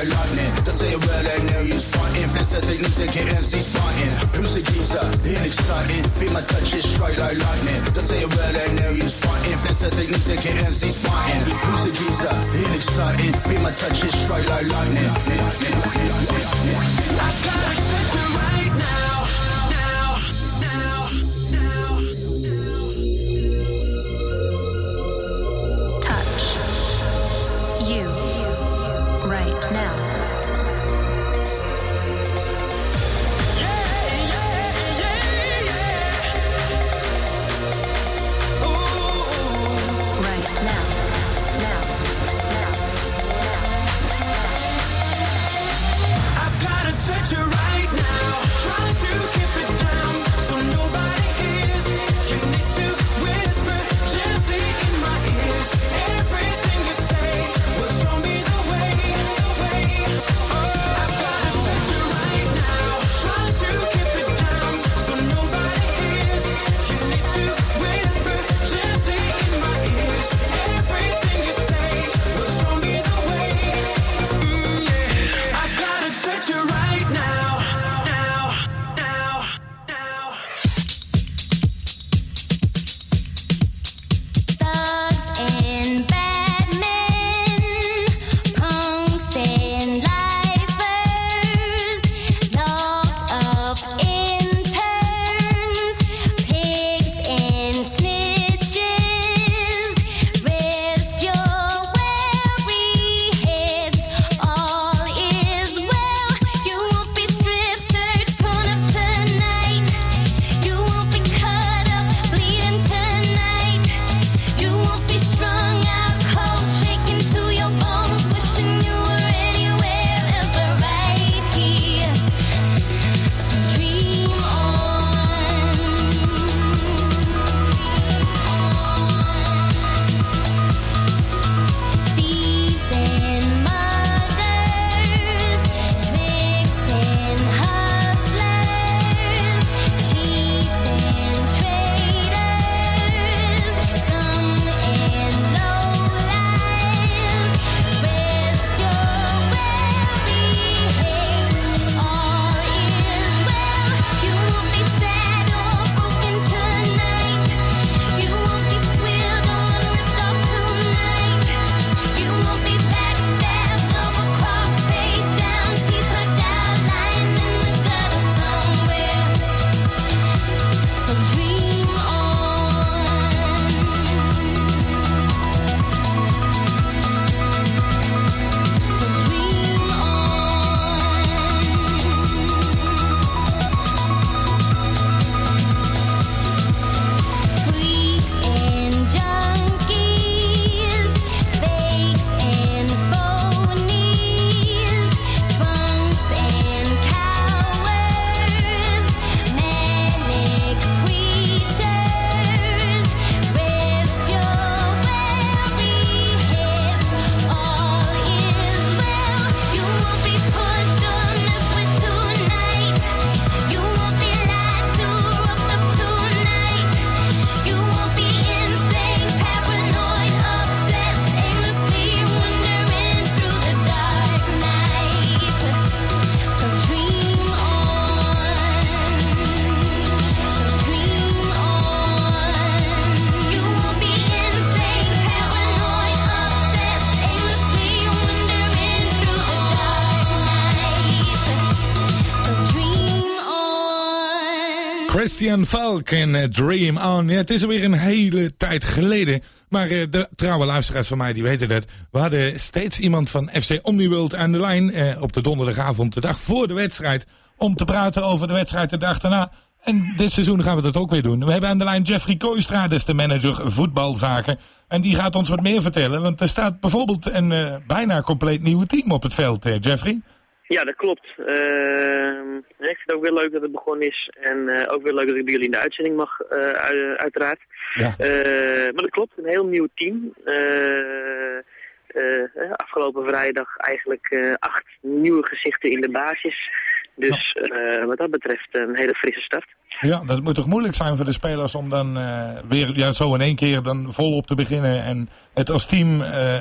Like lightning. They say it well and there use fighting. Fencer techniques that get MCs biting. Who's a geezer? Being exciting. Feel my touch is straight like lightning. They say it well and there use fighting. Fencer techniques that get MCs biting. Who's a geezer? Being exciting. Feel my touch is straight like lightning. I've got en eh, Dream On. Ja, het is alweer een hele tijd geleden. Maar eh, de trouwe luisteraars van mij die weten dat. We hadden steeds iemand van FC Omniworld aan de lijn eh, op de donderdagavond, de dag voor de wedstrijd. Om te praten over de wedstrijd de dag daarna. En dit seizoen gaan we dat ook weer doen. We hebben aan de lijn Jeffrey Kooistra, dat is de manager voetbalzaken. En die gaat ons wat meer vertellen. Want er staat bijvoorbeeld een bijna compleet nieuw team op het veld, Jeffrey. Ja, dat klopt. Ehm, ik vind het ook weer leuk dat het begonnen is. En eh, ook weer leuk dat ik bij jullie in de uitzending mag, eh, ui- uiteraard. Ja. Eh, maar dat klopt, een heel nieuw team. Afgelopen vrijdag eigenlijk acht nieuwe gezichten in de basis. Dus wat dat betreft een hele frisse start. Ja, dat moet toch moeilijk zijn voor de spelers om dan weer ja, zo in één keer dan volop te beginnen en het als team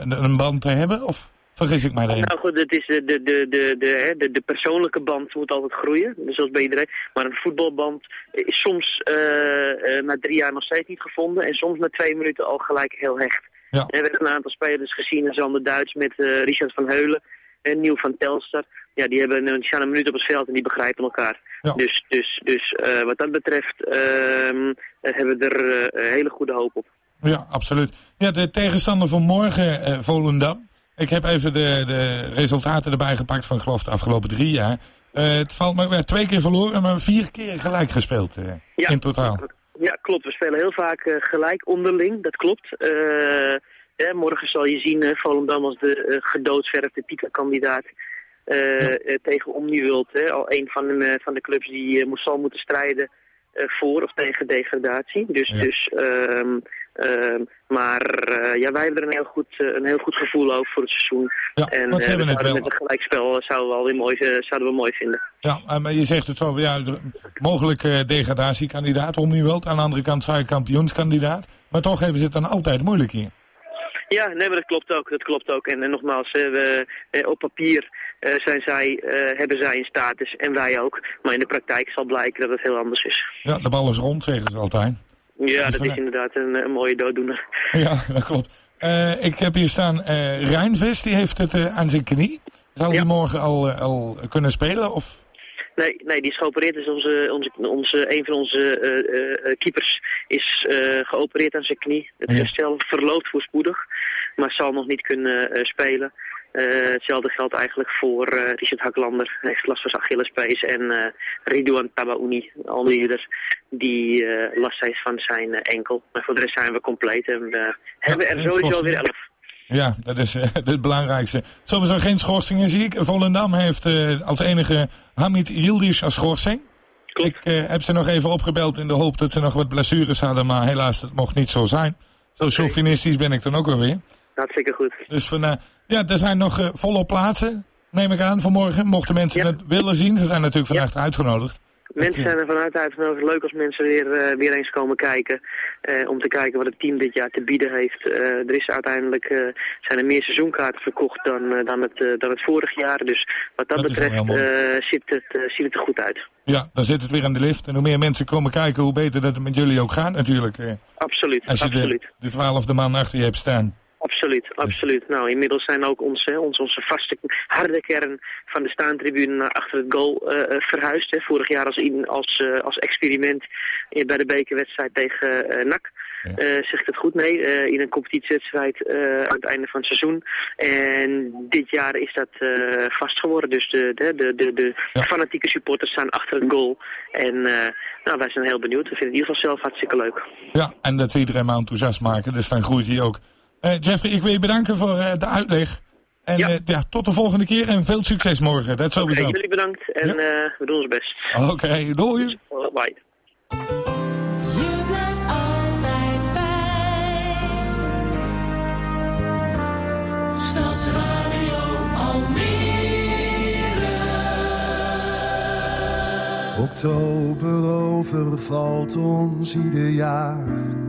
een band te hebben? Of vergis ik mij daarin? Nou goed, het is de, de, de, de, de, hè, de, de persoonlijke band moet altijd groeien, dus zoals bij iedereen. Maar een voetbalband is soms eh, eh, na drie jaar nog steeds niet gevonden en soms na twee minuten al gelijk heel hecht. Ja. We hebben een aantal spelers gezien, Sander Duits met eh, Richard van Heulen en Nieuw van Telstar. Ja, die, hebben, een- die staan een minuut op het veld en die begrijpen elkaar. Dus, dus, dus wat dat betreft ehm, hebben we er hele goede hoop op. Ja, absoluut. Ja, de tegenstander van morgen, Volendam. Ik heb even de, de resultaten erbij gepakt van, geloof, de afgelopen drie jaar. Eh, het valt me ja, twee keer verloren, maar vier keer gelijk gespeeld eh, in totaal. Ja, klopt. We spelen heel vaak eh, gelijk onderling. Dat klopt. Eh, hè, morgen zal je zien Volendam als de gedoodverfde titelkandidaat eh, tegen Omniworld. Hè. Al een van de, van de clubs die moest, zal moeten strijden voor of tegen degradatie. Dus, dus ehm, ehm, maar eh, ja, wij hebben er een heel goed, eh, een heel goed gevoel over voor het seizoen. en want ze eh, hebben we het wel- met een gelijkspel zouden we wel weer mooi, zouden we mooi vinden. Ja, maar je zegt het zo, ja, mogelijk degradatiekandidaat, om nu wel. Aan de andere kant zij kampioenskandidaat. Maar toch hebben ze het dan altijd moeilijk hier. Ja, nee, maar dat klopt ook. Dat klopt ook. En, nogmaals, we, op papier zijn zij, hebben zij een status en wij ook. Maar in de praktijk zal blijken dat het heel anders is. Ja, de bal is rond, zeggen ze altijd. Ja, dat is inderdaad een, een mooie dooddoener. Ja, dat klopt. Eh, ik heb hier staan eh Rijnvest, die heeft het eh, aan zijn knie. Zal die morgen al, eh, al kunnen spelen? Of? Nee, nee, die is geopereerd. Dus onze, onze, onze, een van onze eh, eh, eh, keepers is eh, geopereerd aan zijn knie. Het Ja. herstel verloopt voorspoedig, maar zal nog niet kunnen eh, spelen. Eh, hetzelfde geldt eigenlijk voor eh, Richard Haklander. Heeft last van zijn Achillespees. En eh Ridouan Tabaouni, al die last heeft van zijn enkel. Maar voor de rest zijn we compleet. En we hebben er sowieso weer elf. Ja, dat is het belangrijkste. Sowieso geen schorsingen zie ik. Volendam heeft als enige Hamid Yildiz als schorsing. Ik eh, heb ze nog even opgebeld in de hoop dat ze nog wat blessures hadden. Maar helaas, dat mocht niet zo zijn. Zo chauvinistisch ben ik dan ook wel weer. Hartstikke goed. Dus van, eh, ja, er zijn nog eh, volop plaatsen, neem ik aan, vanmorgen. Mochten mensen het willen zien. Ze zijn natuurlijk vandaag uitgenodigd. Mensen zijn er vanuit uitgenodigd. Leuk als mensen weer, eh, weer eens komen kijken. eh, om te kijken wat het team dit jaar te bieden heeft. Eh, er is uiteindelijk, eh, zijn er meer seizoenkaarten verkocht dan, eh, dan, het, eh, dan het vorig jaar. Dus wat dat, betreft eh, ziet, het, eh, ziet het er goed uit. Ja, dan zit het weer in de lift. En hoe meer mensen komen kijken, hoe beter dat het met jullie ook gaat natuurlijk. eh. Absoluut, Als je absoluut. de, de twaalfde man achter je hebt staan. Absoluut, absoluut. Nou, inmiddels zijn ook onze, onze, onze vaste harde kern van de staantribune naar achter het goal eh, verhuisd. Hè. Vorig jaar als, in, als, eh, als experiment bij de bekerwedstrijd tegen NAC. Zeg ik het goed? Nee, in een competitiewedstrijd aan het einde van het seizoen. En dit jaar is dat vast geworden. Dus de, de, de, de, de fanatieke supporters staan achter het goal. En nou, wij zijn heel benieuwd. We vinden het in ieder geval zelf hartstikke leuk. Ja, en dat ze iedereen maar enthousiast maken. Dus dan groeit hij ook. Eh, Jeffrey, ik wil je bedanken voor eh, de uitleg. En ja. ja, tot de volgende keer en veel succes morgen. Dat sowieso. Oké, jullie bedankt en eh, we doen ons best. Oké, doei. Bye. Je blijft altijd bij. Stadsradio Almere. Oktober overvalt ons ieder jaar.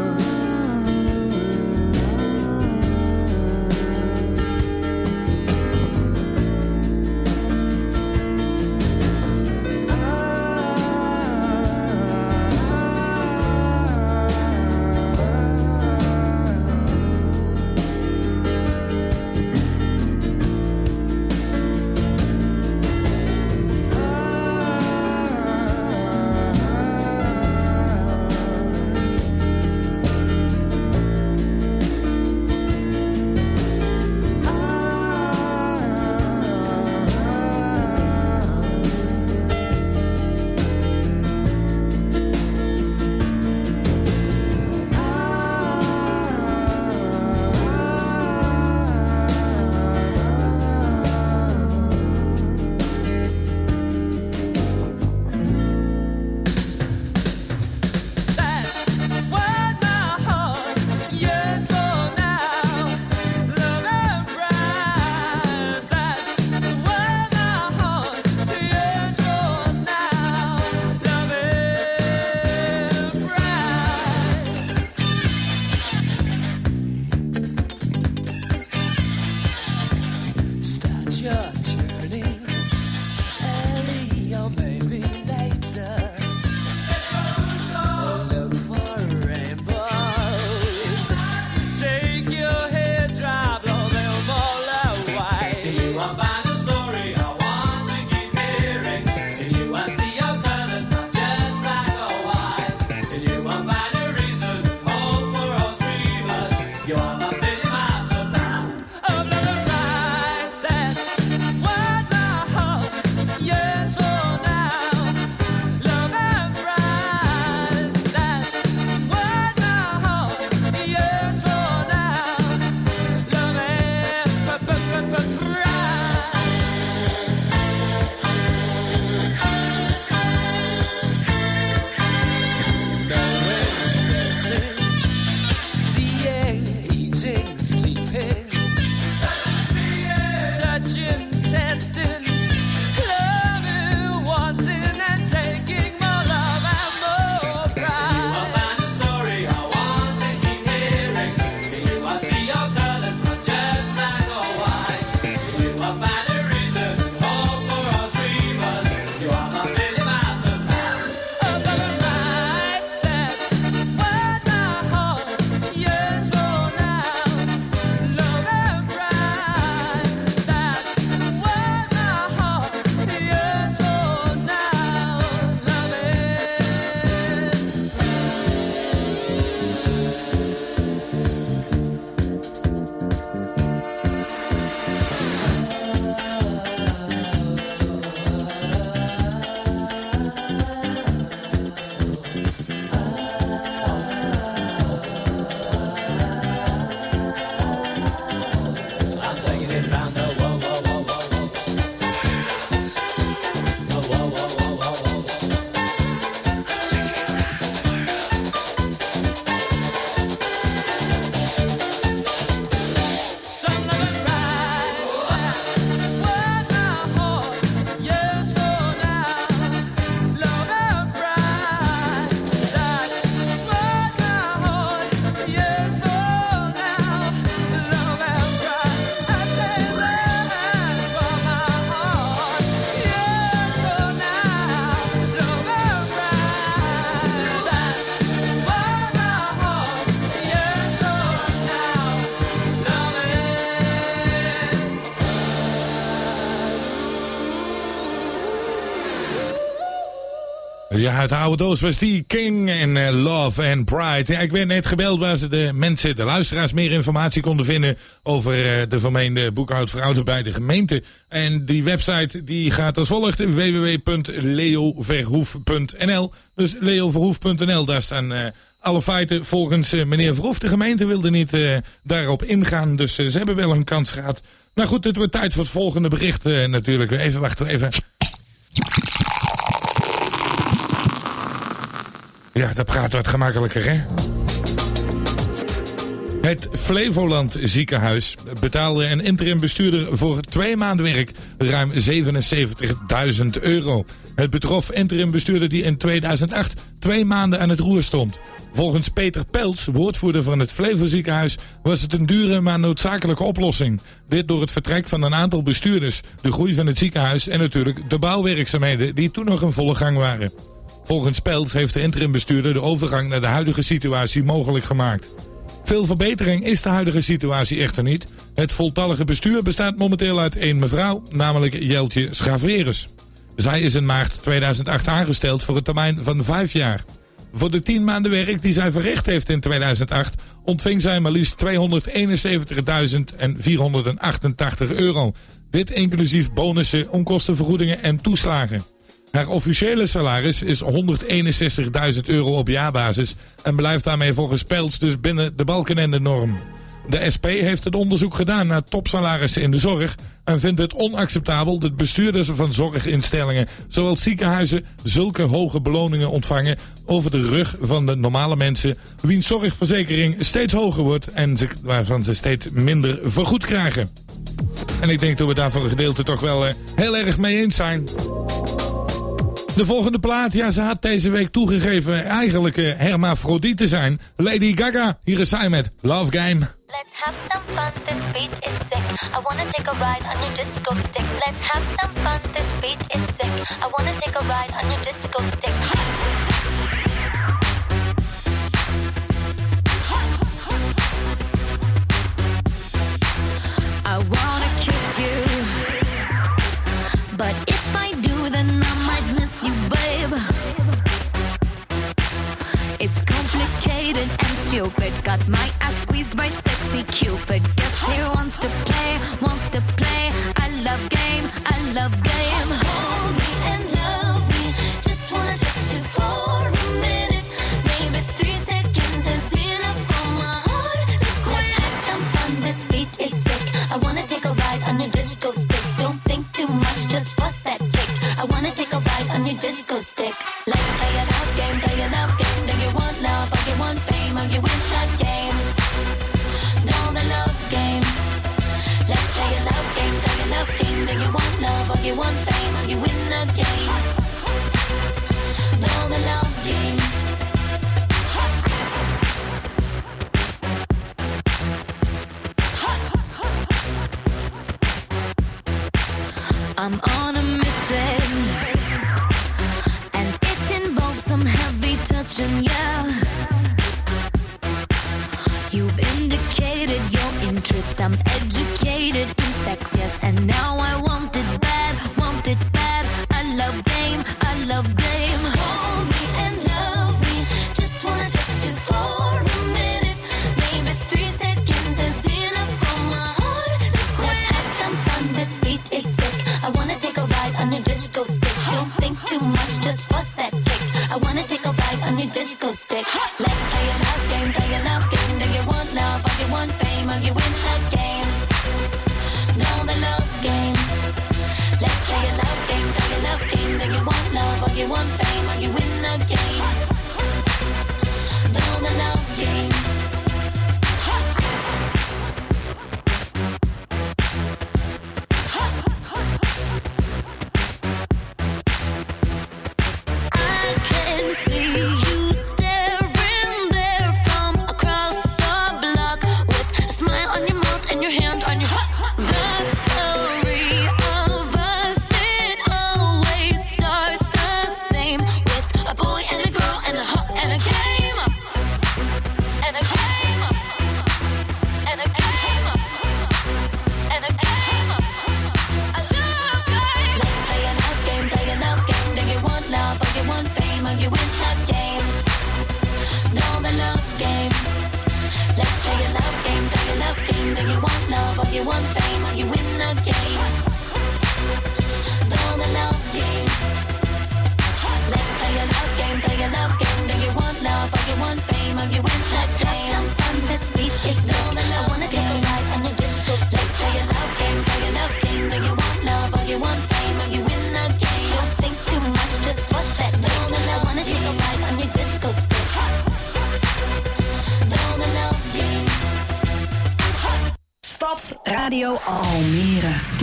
Uit de oude doos was die King en eh, Love and Pride. Ja, ik werd net gebeld waar ze de mensen, de luisteraars, meer informatie konden vinden over eh, de vermeende boekhoudfraude bij de gemeente. En die website die gaat als volgt: www.leoverhoef.nl. Dus leoverhoef.nl, daar staan eh, alle feiten volgens meneer Verhoef. De gemeente wilde niet daarop ingaan, dus ze hebben wel een kans gehad. Nou goed, het wordt tijd voor het volgende bericht natuurlijk. Even wachten, even. Ja, dat praat wat gemakkelijker, hè? Het Flevoland ziekenhuis betaalde een interim bestuurder voor twee maanden werk ruim 77.000 euro. Het betrof interim bestuurder die in 2008 twee maanden aan het roer stond. Volgens Peter Pels, woordvoerder van het Flevo ziekenhuis, was het een dure maar noodzakelijke oplossing. Dit door het vertrek van een aantal bestuurders, de groei van het ziekenhuis en natuurlijk de bouwwerkzaamheden die toen nog in volle gang waren. Volgens Pels heeft de interimbestuurder de overgang naar de huidige situatie mogelijk gemaakt. Veel verbetering is de huidige situatie echter niet. Het voltallige bestuur bestaat momenteel uit één mevrouw, namelijk Jeltje Schaveres. Zij is in maart 2008 aangesteld voor een termijn van vijf jaar. Voor de tien maanden werk die zij verricht heeft in 2008 ontving zij maar liefst 271.488 euro. Dit inclusief bonussen, onkostenvergoedingen en toeslagen. Haar officiële salaris is 161.000 euro op jaarbasis en blijft daarmee volgens Pels dus binnen de balken en de norm. De SP heeft het onderzoek gedaan naar topsalarissen in de zorg en vindt het onacceptabel dat bestuurders van zorginstellingen, zoals ziekenhuizen, zulke hoge beloningen ontvangen over de rug van de normale mensen, wiens zorgverzekering steeds hoger wordt en waarvan ze steeds minder vergoed krijgen. En ik denk dat we daar voor een gedeelte toch wel eh, heel erg mee eens zijn. De volgende plaat, ja, ze had deze week toegegeven eigenlijk eh, hermafrodiet te zijn. Lady Gaga, hier is zij met Love Game. Let's have some fun, this beat is sick. I wanna take a ride on your disco stick. Let's have some fun, this beat is sick. I wanna take a ride on your disco stick. I wanna kiss you. But if I do, then you, babe. It's complicated and stupid. Got my ass squeezed by sexy Cupid. Guess he wants to play, wants to play. I love game, I love game. Disco stick. Let's play a love game, play a love game. Do you want love or you want fame or you win the game? Know the love game. Let's play a love game, play a love game. Do you want love or you want fame or you win the game? Know the love game. I'm on a mission, yeah. You've indicated your interest. I'm educated in sex, yes, and now I want stick. Let's play a love game, play a love game. Do you want love or you want fame or you win the game? Know the love game. Let's play a love game, play a love game. Do you want love or you want fame or you win the game? Know the love game.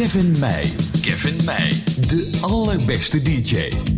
Kevin Meij. Kevin Meij. De allerbeste DJ.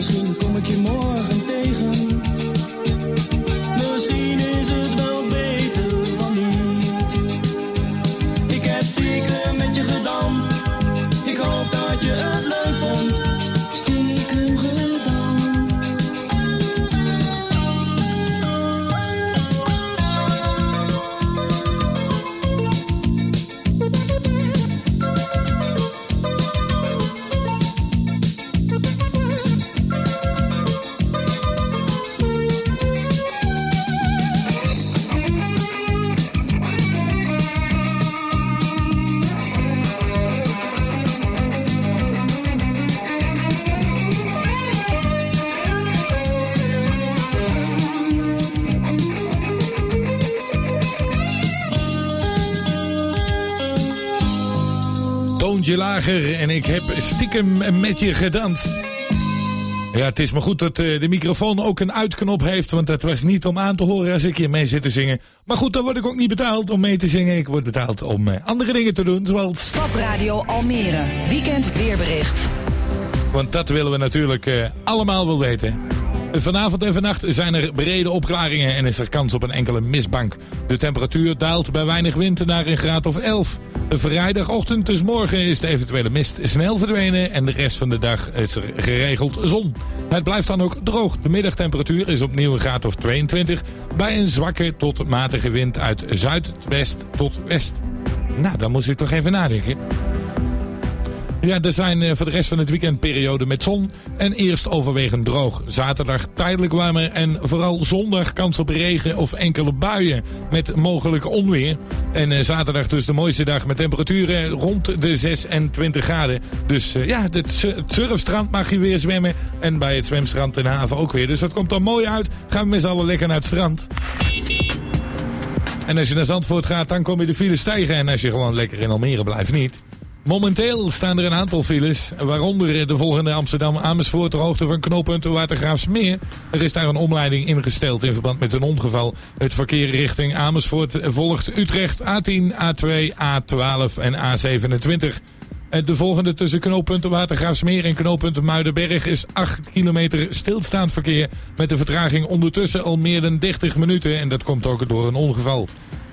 Misschien kom ik je morgen tegen. Stiekem met je gedanst. Ja, het is maar goed dat eh, de microfoon ook een uitknop heeft, want dat was niet om aan te horen als ik hier mee zit te zingen. Maar goed, dan word ik ook niet betaald om mee te zingen. Ik word betaald om eh, andere dingen te doen, zoals... Stadradio Almere. Weekend weerbericht. Want dat willen we natuurlijk eh, allemaal wel weten. Vanavond en vannacht zijn er brede opklaringen en is er kans op een enkele mistbank. De temperatuur daalt bij weinig wind naar een graad of 11. Vrijdagochtend, dus morgen, is de eventuele mist snel verdwenen en de rest van de dag is er geregeld zon. Het blijft dan ook droog. De middagtemperatuur is opnieuw een graad of 22 bij een zwakke tot matige wind uit zuidwest tot west. Nou, dan moest ik toch even nadenken. Ja, er zijn eh, voor de rest van het weekend periode met zon en eerst overwegend droog. Zaterdag tijdelijk warmer en vooral zondag kans op regen of enkele buien met mogelijk onweer. En eh, zaterdag dus de mooiste dag met temperaturen rond de 26 graden. Dus eh, ja, het su- het surfstrand mag je weer zwemmen en bij het zwemstrand in haven ook weer. Dus dat komt dan mooi uit. Gaan we met z'n allen lekker naar het strand. En als je naar Zandvoort gaat, dan kom je de files tegen. En als je gewoon lekker in Almere blijft, niet. Momenteel staan er een aantal files, waaronder de volgende Amsterdam-Amersfoort ter hoogte van knooppunt Watergraafsmeer. Er is daar een omleiding ingesteld in verband met een ongeval. Het verkeer richting Amersfoort volgt Utrecht A10, A2, A12 en A27. En De volgende tussen knooppunten Watergraafsmeer en knooppunt Muidenberg is 8 kilometer stilstaand verkeer. Met de vertraging ondertussen al meer dan 30 minuten en dat komt ook door een ongeval.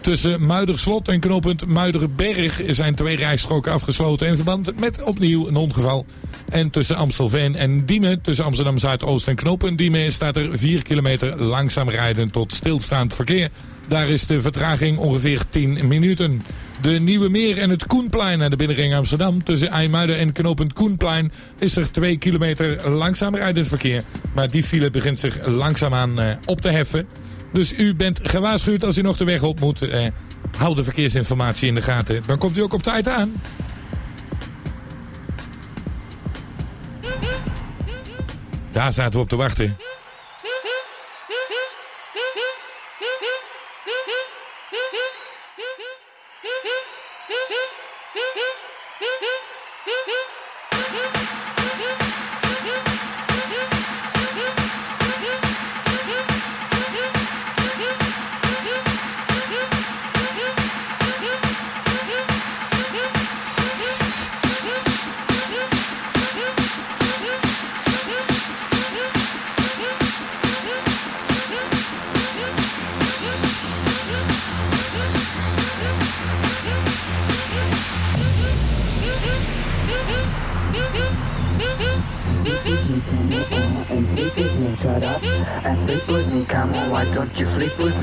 Tussen Muiderslot en knooppunt Muiderberg zijn twee rijstroken afgesloten in verband met opnieuw een ongeval. En tussen Amstelveen en Diemen, tussen Amsterdam Zuidoost en knooppunt Diemen, staat er 4 kilometer langzaam rijden tot stilstaand verkeer. Daar is de vertraging ongeveer 10 minuten. De Nieuwe Meer en het Koenplein aan de binnenring Amsterdam. Tussen IJmuiden en knooppunt Koenplein is er 2 kilometer langzaam rijdend verkeer. Maar die file begint zich langzaamaan eh, op te heffen. Dus u bent gewaarschuwd als u nog de weg op moet. Eh, hou de verkeersinformatie in de gaten. Dan komt u ook op tijd aan. Daar zaten we op te wachten.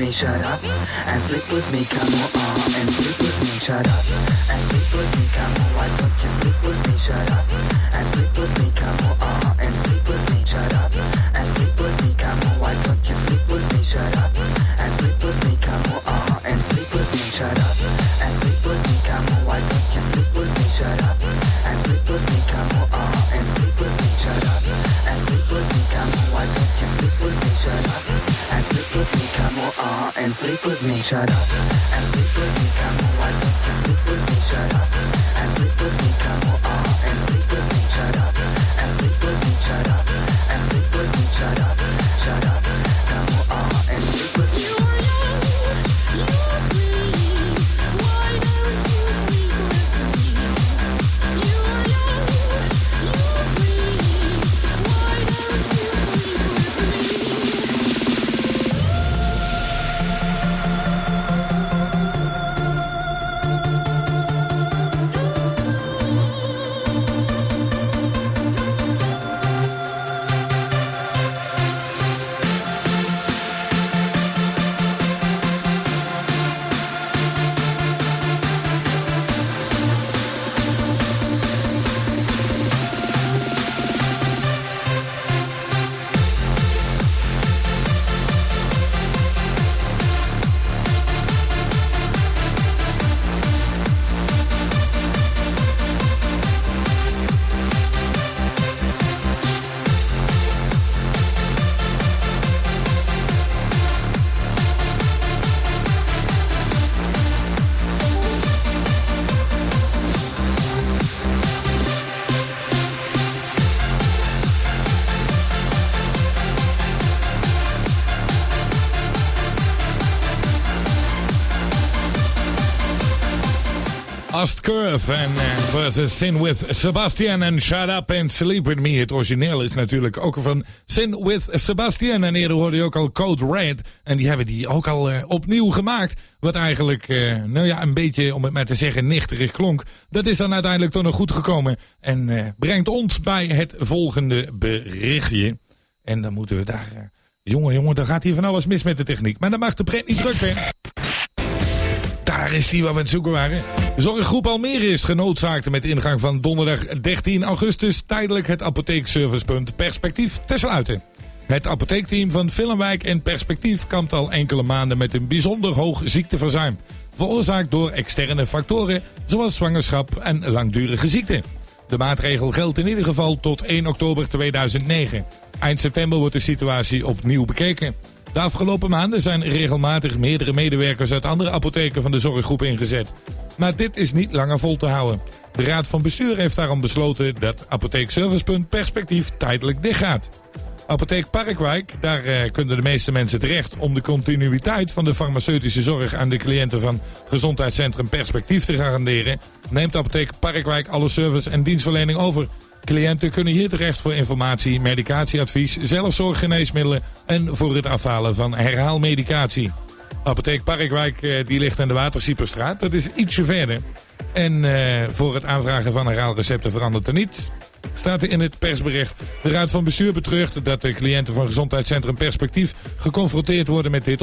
Me? Shut up and sleep with me. Come on, and sleep with me. Shut up and sleep with me. Come on, why don't you sleep with me? Shut up sleep with Curve en eh, versus Sin with Sebastian en Shut Up and Sleep With Me. Het origineel is natuurlijk ook van Sin with Sebastian. En eerder hoorde je ook al Code Red. En die hebben die ook al eh, opnieuw gemaakt. Wat eigenlijk, eh, nou ja, een beetje, om het maar te zeggen, nichterig klonk. Dat is dan uiteindelijk toch nog goed gekomen. En brengt ons bij het volgende berichtje. En dan moeten we daar... jongen, jongen, dan gaat hier van alles mis met de techniek. Maar dan mag de pret niet drukken. Daar is die waar we aan het zoeken waren. Zorggroep Almere is genoodzaakt met ingang van donderdag 13 augustus tijdelijk het apotheekservicepunt Perspectief te sluiten. Het apotheekteam van Filmwijk en Perspectief kampt al enkele maanden met een bijzonder hoog ziekteverzuim. Veroorzaakt door externe factoren zoals zwangerschap en langdurige ziekte. De maatregel geldt in ieder geval tot 1 oktober 2009. Eind september wordt de situatie opnieuw bekeken. De afgelopen maanden zijn regelmatig meerdere medewerkers uit andere apotheken van de zorggroep ingezet. Maar dit is niet langer vol te houden. De raad van bestuur heeft daarom besloten dat apotheekservicepunt Perspectief tijdelijk dichtgaat. Apotheek Parkwijk, daar eh, kunnen de meeste mensen terecht om de continuïteit van de farmaceutische zorg aan de cliënten van Gezondheidscentrum Perspectief te garanderen, neemt Apotheek Parkwijk alle service en dienstverlening over. Cliënten kunnen hier terecht voor informatie, medicatieadvies, zelfzorg, geneesmiddelen en voor het afhalen van herhaalmedicatie. Apotheek Parkwijk eh, die ligt aan de Watersieperstraat, dat is ietsje verder. En eh, voor het aanvragen van herhaalrecepten verandert er niet. Staat er in het persbericht. De Raad van Bestuur betreurt dat de cliënten van Gezondheidscentrum Perspectief geconfronteerd worden met dit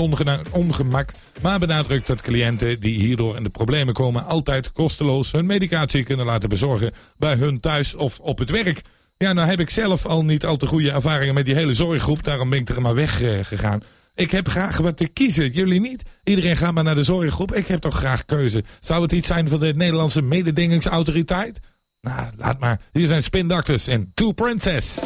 ongemak. Maar benadrukt dat cliënten die hierdoor in de problemen komen altijd kosteloos hun medicatie kunnen laten bezorgen bij hun thuis of op het werk. Ja, nou heb ik zelf al niet al te goede ervaringen met die hele zorggroep. Daarom ben ik er maar weg eh, gegaan. Ik heb graag wat te kiezen. Jullie niet? Iedereen gaat maar naar de zorggroep. Ik heb toch graag keuze. Zou het iets zijn van de Nederlandse mededingingsautoriteit? Nou, laat maar. Hier zijn Spin Doctors en Two Princess.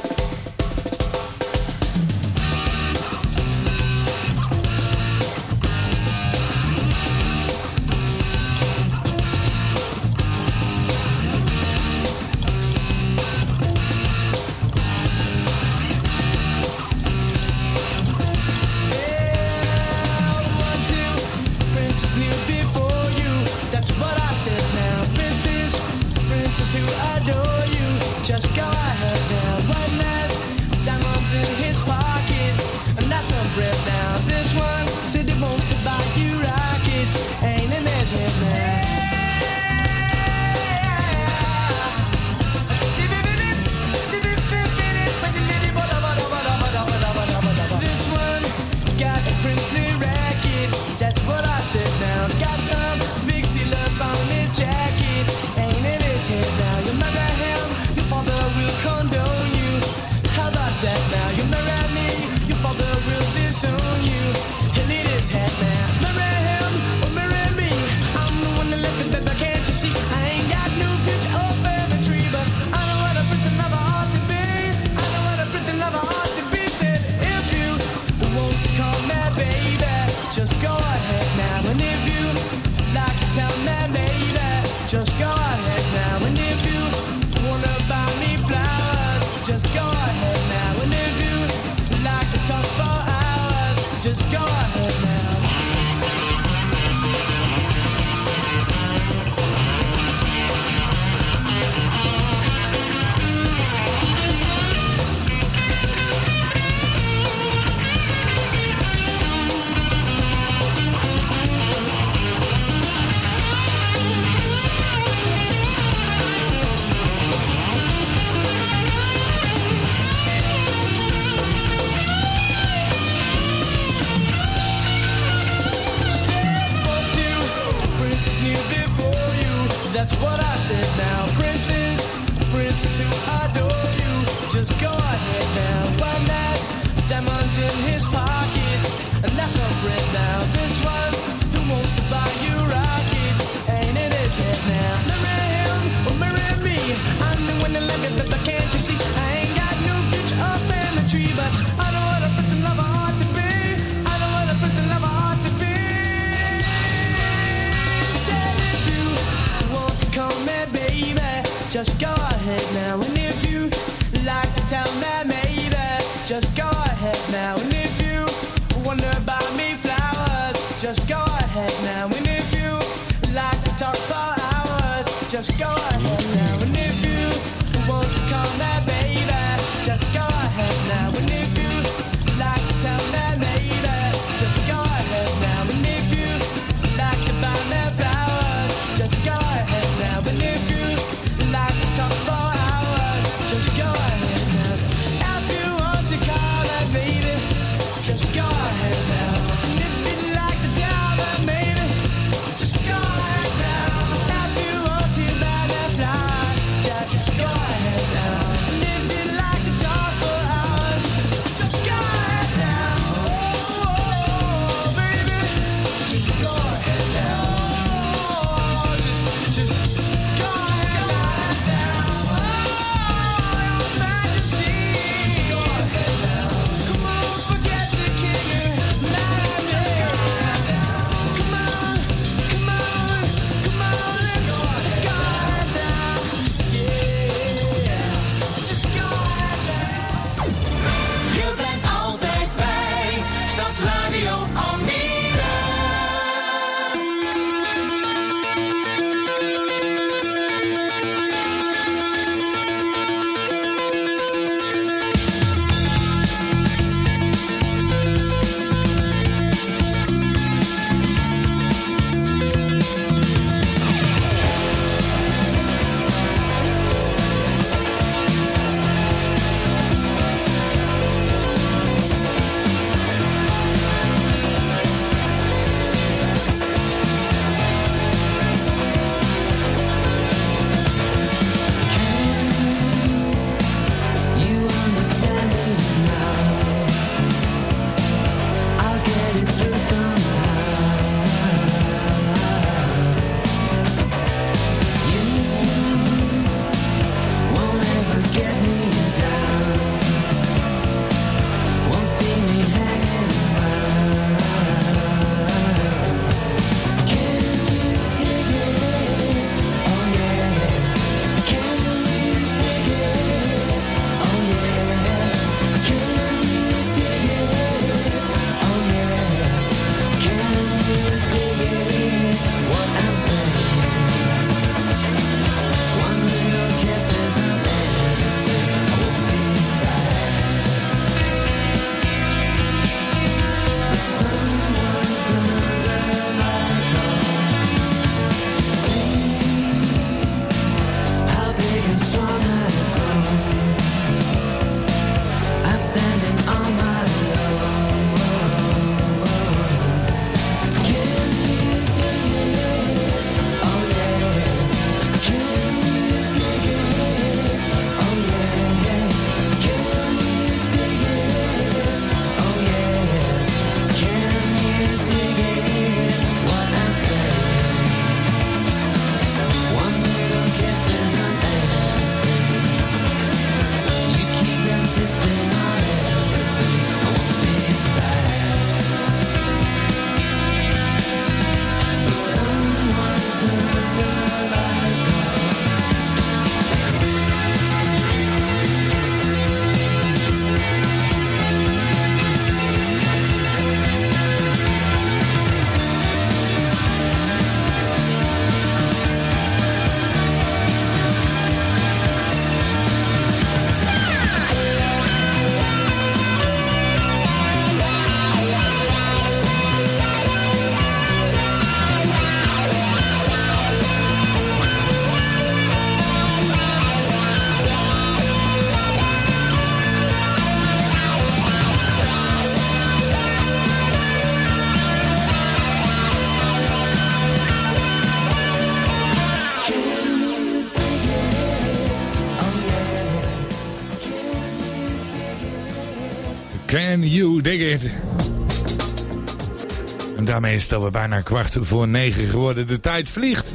Is het alweer bijna kwart voor negen geworden. De tijd vliegt.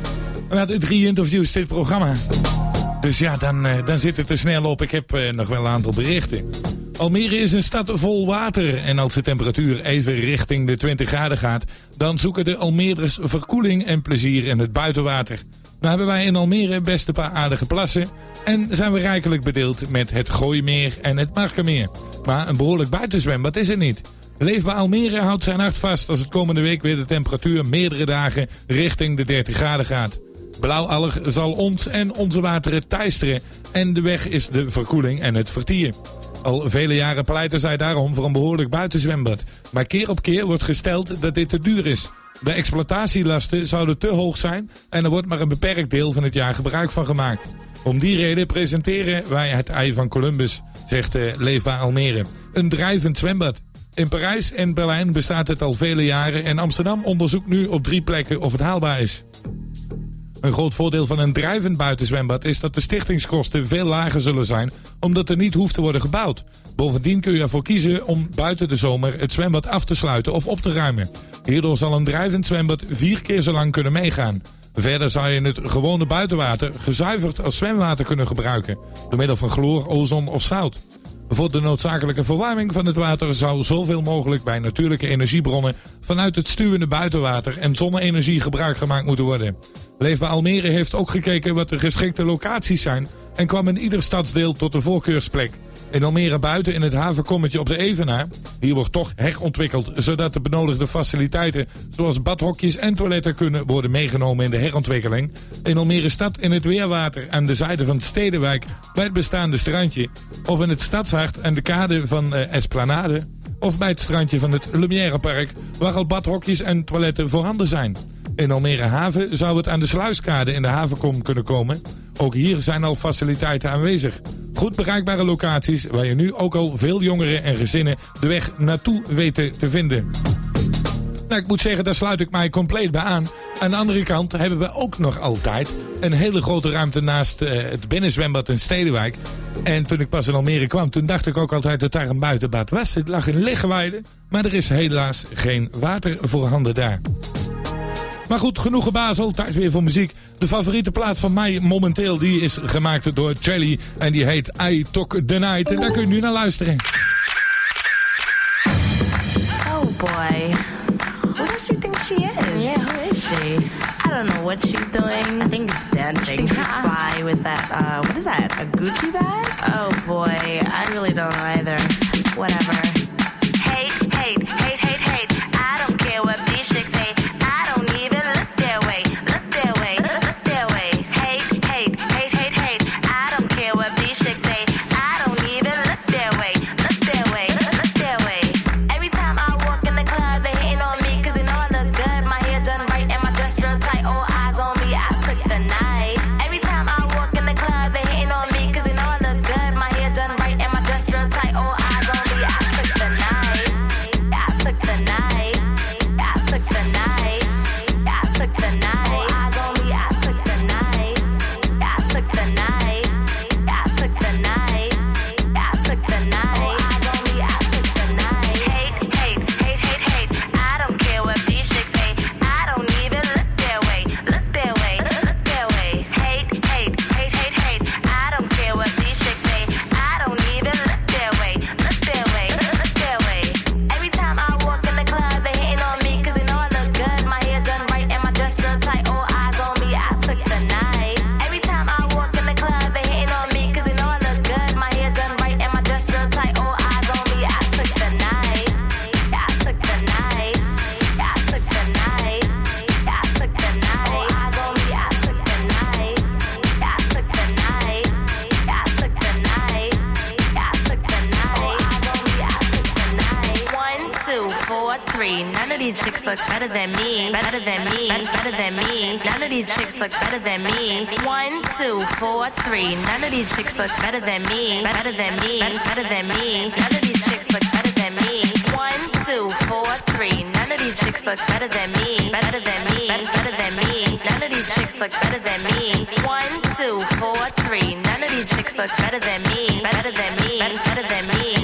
We hadden drie interviews dit programma. Dus ja, dan, eh, dan zit het er snel op. Ik heb eh, nog wel een aantal berichten. Almere is een stad vol water. En als de temperatuur even richting de 20 graden gaat... dan zoeken de Almeerders verkoeling en plezier in het buitenwater. Nou hebben wij in Almere best een paar aardige plassen... en zijn we rijkelijk bedeeld met het Gooimeer en het Markermeer. Maar een behoorlijk buitenzwembad is er niet. Leefbaar Almere houdt zijn hart vast als het komende week weer de temperatuur meerdere dagen richting de 30 graden gaat. Blauwalg zal ons en onze wateren teisteren en de weg is de verkoeling en het vertier. Al vele jaren pleiten zij daarom voor een behoorlijk buitenzwembad. Maar keer op keer wordt gesteld dat dit te duur is. De exploitatielasten zouden te hoog zijn en er wordt maar een beperkt deel van het jaar gebruik van gemaakt. Om die reden presenteren wij het ei van Columbus, zegt eh, Leefbaar Almere. Een drijvend zwembad. In Parijs en Berlijn bestaat het al vele jaren en Amsterdam onderzoekt nu op drie plekken of het haalbaar is. Een groot voordeel van een drijvend buitenzwembad is dat de stichtingskosten veel lager zullen zijn, omdat er niet hoeft te worden gebouwd. Bovendien kun je ervoor kiezen om buiten de zomer het zwembad af te sluiten of op te ruimen. Hierdoor zal een drijvend zwembad vier keer zo lang kunnen meegaan. Verder zou je het gewone buitenwater gezuiverd als zwemwater kunnen gebruiken, door middel van chloor, ozon of zout. Voor de noodzakelijke verwarming van het water zou zoveel mogelijk bij natuurlijke energiebronnen vanuit het stuwende buitenwater en zonne-energie gebruik gemaakt moeten worden. Leefbaar Almere heeft ook gekeken wat de geschikte locaties zijn en kwam in ieder stadsdeel tot een voorkeursplek. In Almere buiten in het havenkommetje op de Evenaar. Hier wordt toch herontwikkeld, zodat de benodigde faciliteiten zoals badhokjes en toiletten kunnen worden meegenomen in de herontwikkeling. In Almere stad in het Weerwater aan de zijde van het Stedenwijk bij het bestaande strandje. Of in het stadshart aan de kade van eh, Esplanade. Of bij het strandje van het Lumière Park waar al badhokjes en toiletten voorhanden zijn. In Almere Haven zou het aan de sluiskade in de havenkom kunnen komen. Ook hier zijn al faciliteiten aanwezig. Goed bereikbare locaties waar je nu ook al veel jongeren en gezinnen de weg naartoe weten te vinden. Nou, ik moet zeggen, daar sluit ik mij compleet bij aan. Aan de andere kant hebben we ook nog altijd een hele grote ruimte naast eh, het binnenzwembad in Stedenwijk. En toen ik pas in Almere kwam, toen dacht ik ook altijd dat daar een buitenbad was. Het lag in Liggeweide, maar er is helaas geen water voorhanden daar. Maar goed, genoeg gebazel. Tijd weer voor muziek. De favoriete plaat van mij momenteel die is gemaakt door Chelly. En die heet I Took the Night. En daar kun je nu naar luisteren. Oh boy. Who does she think she is? Yeah, who is she? I don't know what she's doing. I think it's dancing. She thinks she's fly with that, uh, what is that? A Gucci bag? Oh boy, I really don't know either. Whatever. Look better than me. One, two, four, three. None of these chicks look better than me. Better than me. Better than me. None of these chicks look better than me. One, two, four, three. None of these chicks look better than me. Better than me. Better than me. None of these chicks look better than me. One, two, four, three. None of these chicks look better than me. Better than me. Better than me.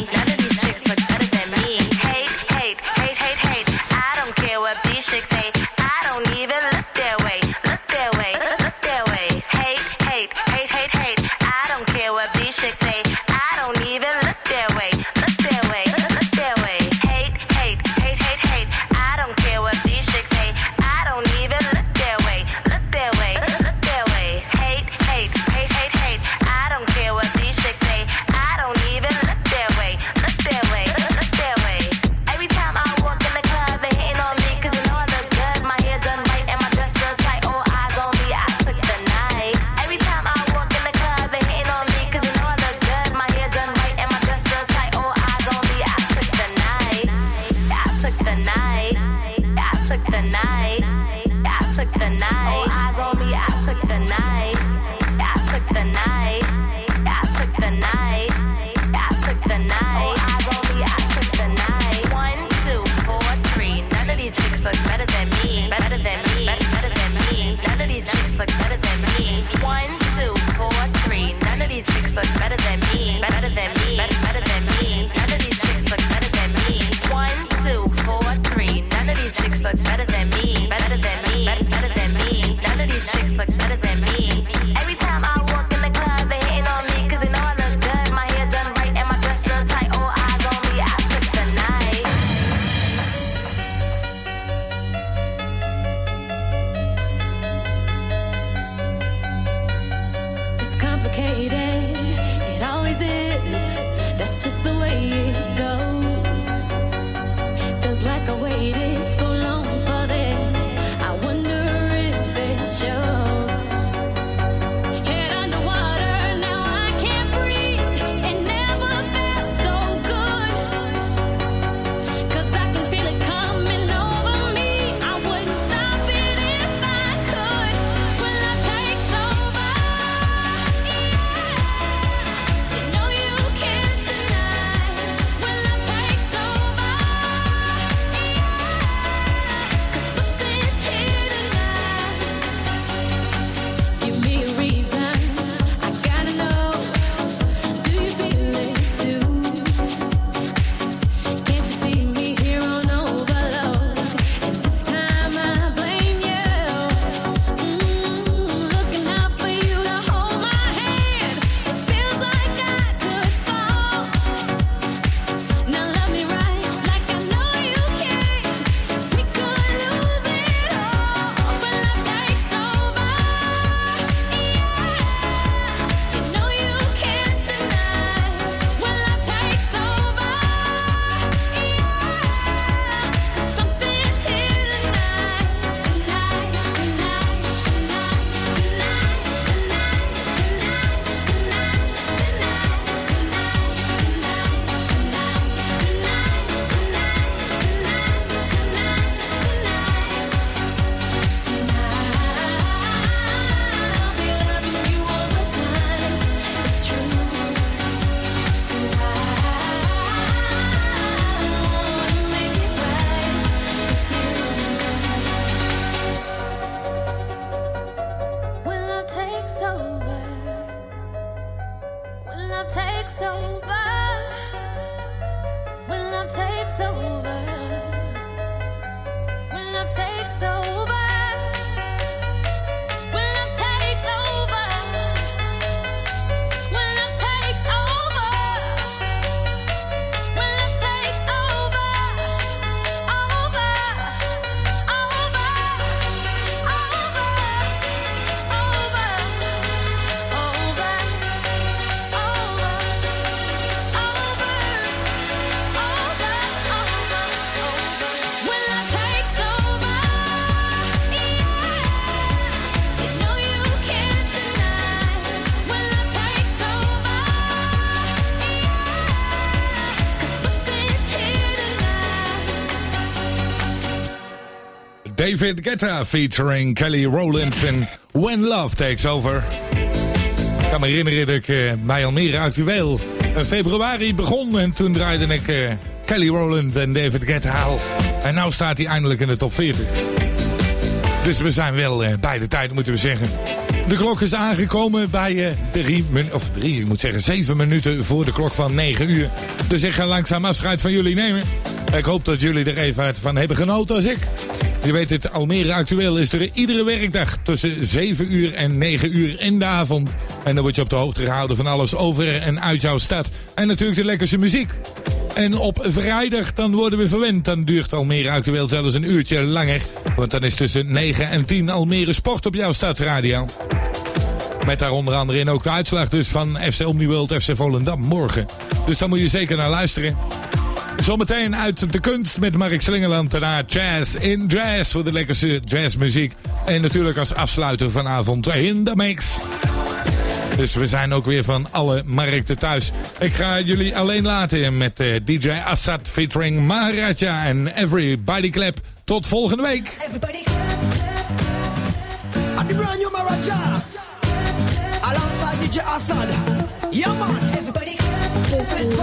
David Guetta featuring Kelly Rowland en When Love Takes Over. Ik kan me herinneren dat ik mij bij Almere actueel in februari begon en toen draaide ik eh, Kelly Rowland en David Guetta En nu staat hij eindelijk in de top 40. Dus we zijn wel bij de tijd moeten we zeggen. De klok is aangekomen bij drie, of drie, ik moet zeggen zeven minuten voor de klok van 9 uur. Dus ik ga langzaam afscheid van jullie nemen. Ik hoop dat jullie er even van hebben genoten als ik. Je weet het, Almere Actueel is er iedere werkdag tussen 7 uur en 9 uur in de avond. En dan word je op de hoogte gehouden van alles over en uit jouw stad. En natuurlijk de lekkerste muziek. En op vrijdag dan worden we verwend. Dan duurt Almere Actueel zelfs een uurtje langer. Want dan is tussen 9 en 10 Almere Sport op jouw stadsradio. Met daar onder andere in ook de uitslag dus van FC Omniworld, FC Volendam morgen. Dus dan moet je zeker naar luisteren. Zometeen uit de kunst met Mark Slingerland. Daarna jazz in jazz voor de lekkerste jazzmuziek. En natuurlijk als afsluiter vanavond in de mix. Dus we zijn ook weer van alle markten thuis. Ik ga jullie alleen laten met eh, DJ Assad featuring Maharaja en Everybody Clap. Tot volgende week. Everybody new Alongside DJ Assad Yeah man Everybody This is.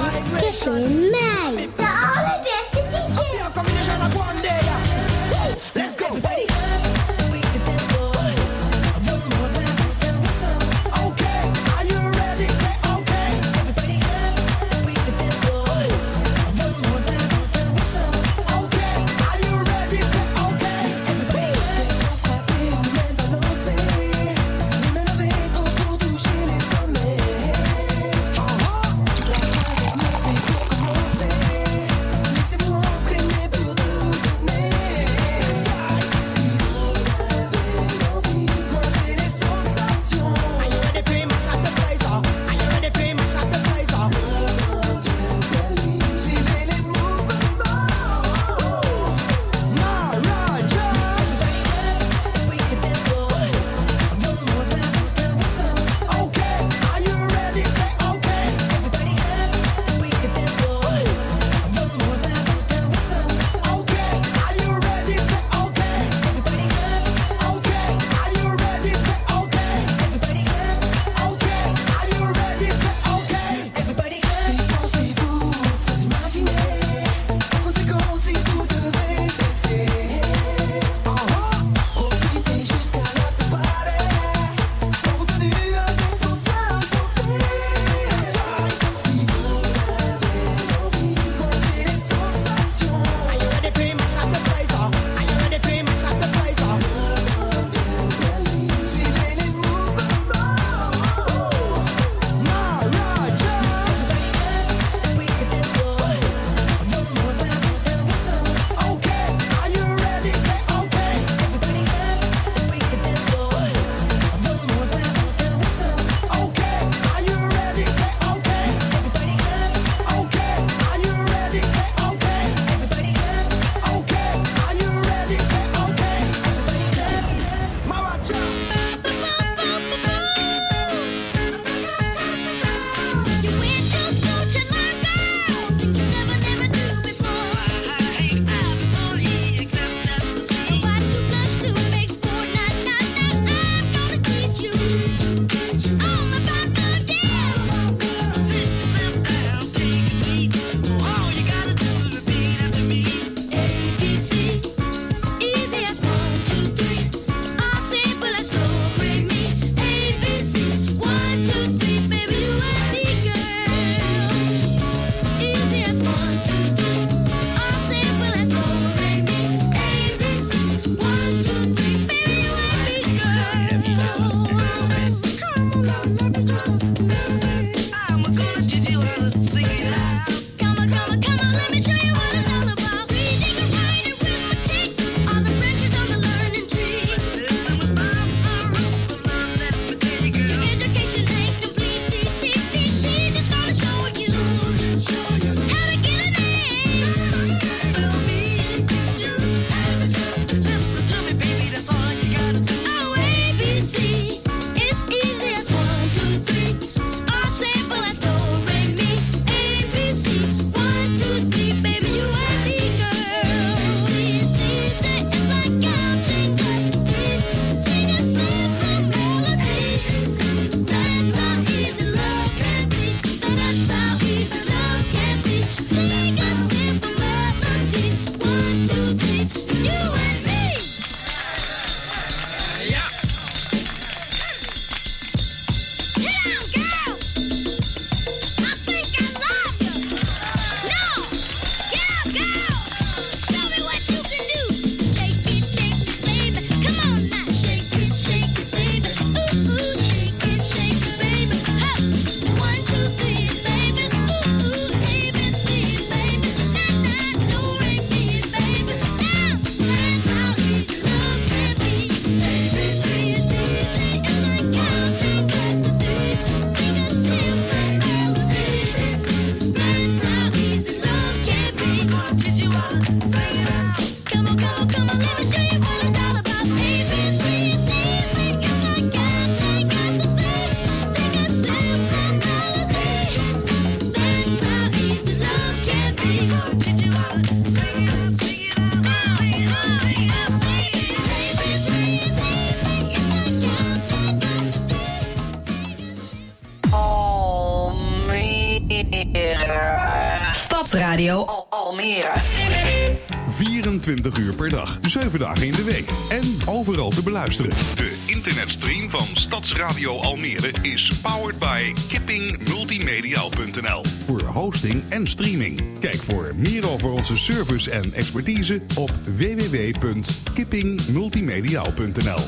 24 uur per dag, 7 dagen in de week. En overal te beluisteren. De internetstream van Stadsradio Almere is powered by kippingmultimediaal.nl. Voor hosting en streaming. Kijk voor meer over onze service en expertise op www.kippingmultimediaal.nl.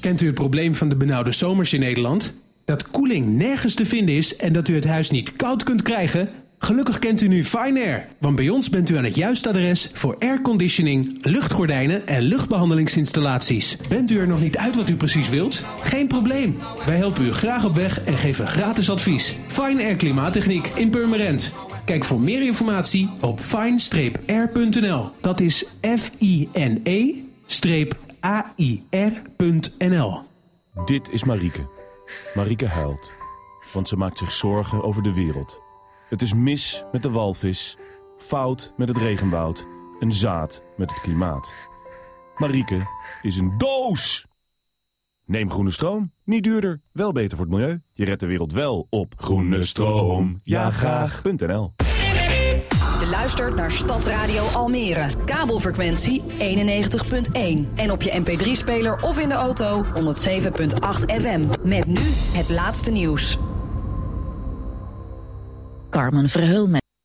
Kent u het probleem van de benauwde zomers in Nederland? Dat koeling nergens te vinden is en dat u het huis niet koud kunt krijgen? Gelukkig kent u nu Fine Air, want bij ons bent u aan het juiste adres voor airconditioning, luchtgordijnen en luchtbehandelingsinstallaties. Bent u er nog niet uit wat u precies wilt? Geen probleem. Wij helpen u graag op weg en geven gratis advies. Fine Air Klimaattechniek in Purmerend. Kijk voor meer informatie op fine-air.nl. Dat is F-I-N-E-A-I-R.nl. Dit is Marieke. Marieke huilt, want ze maakt zich zorgen over de wereld. Het is mis met de walvis, fout met het regenwoud en zaad met het klimaat. Marieke is een doos! Neem groene stroom, niet duurder, wel beter voor het milieu. Je redt de wereld wel op groene stroom, ja graag.nl. Je luistert naar Stadsradio Almere. Kabelfrequentie 91.1. En op je mp3-speler of in de auto 107.8 FM. Met nu het laatste nieuws. Carmen Verheul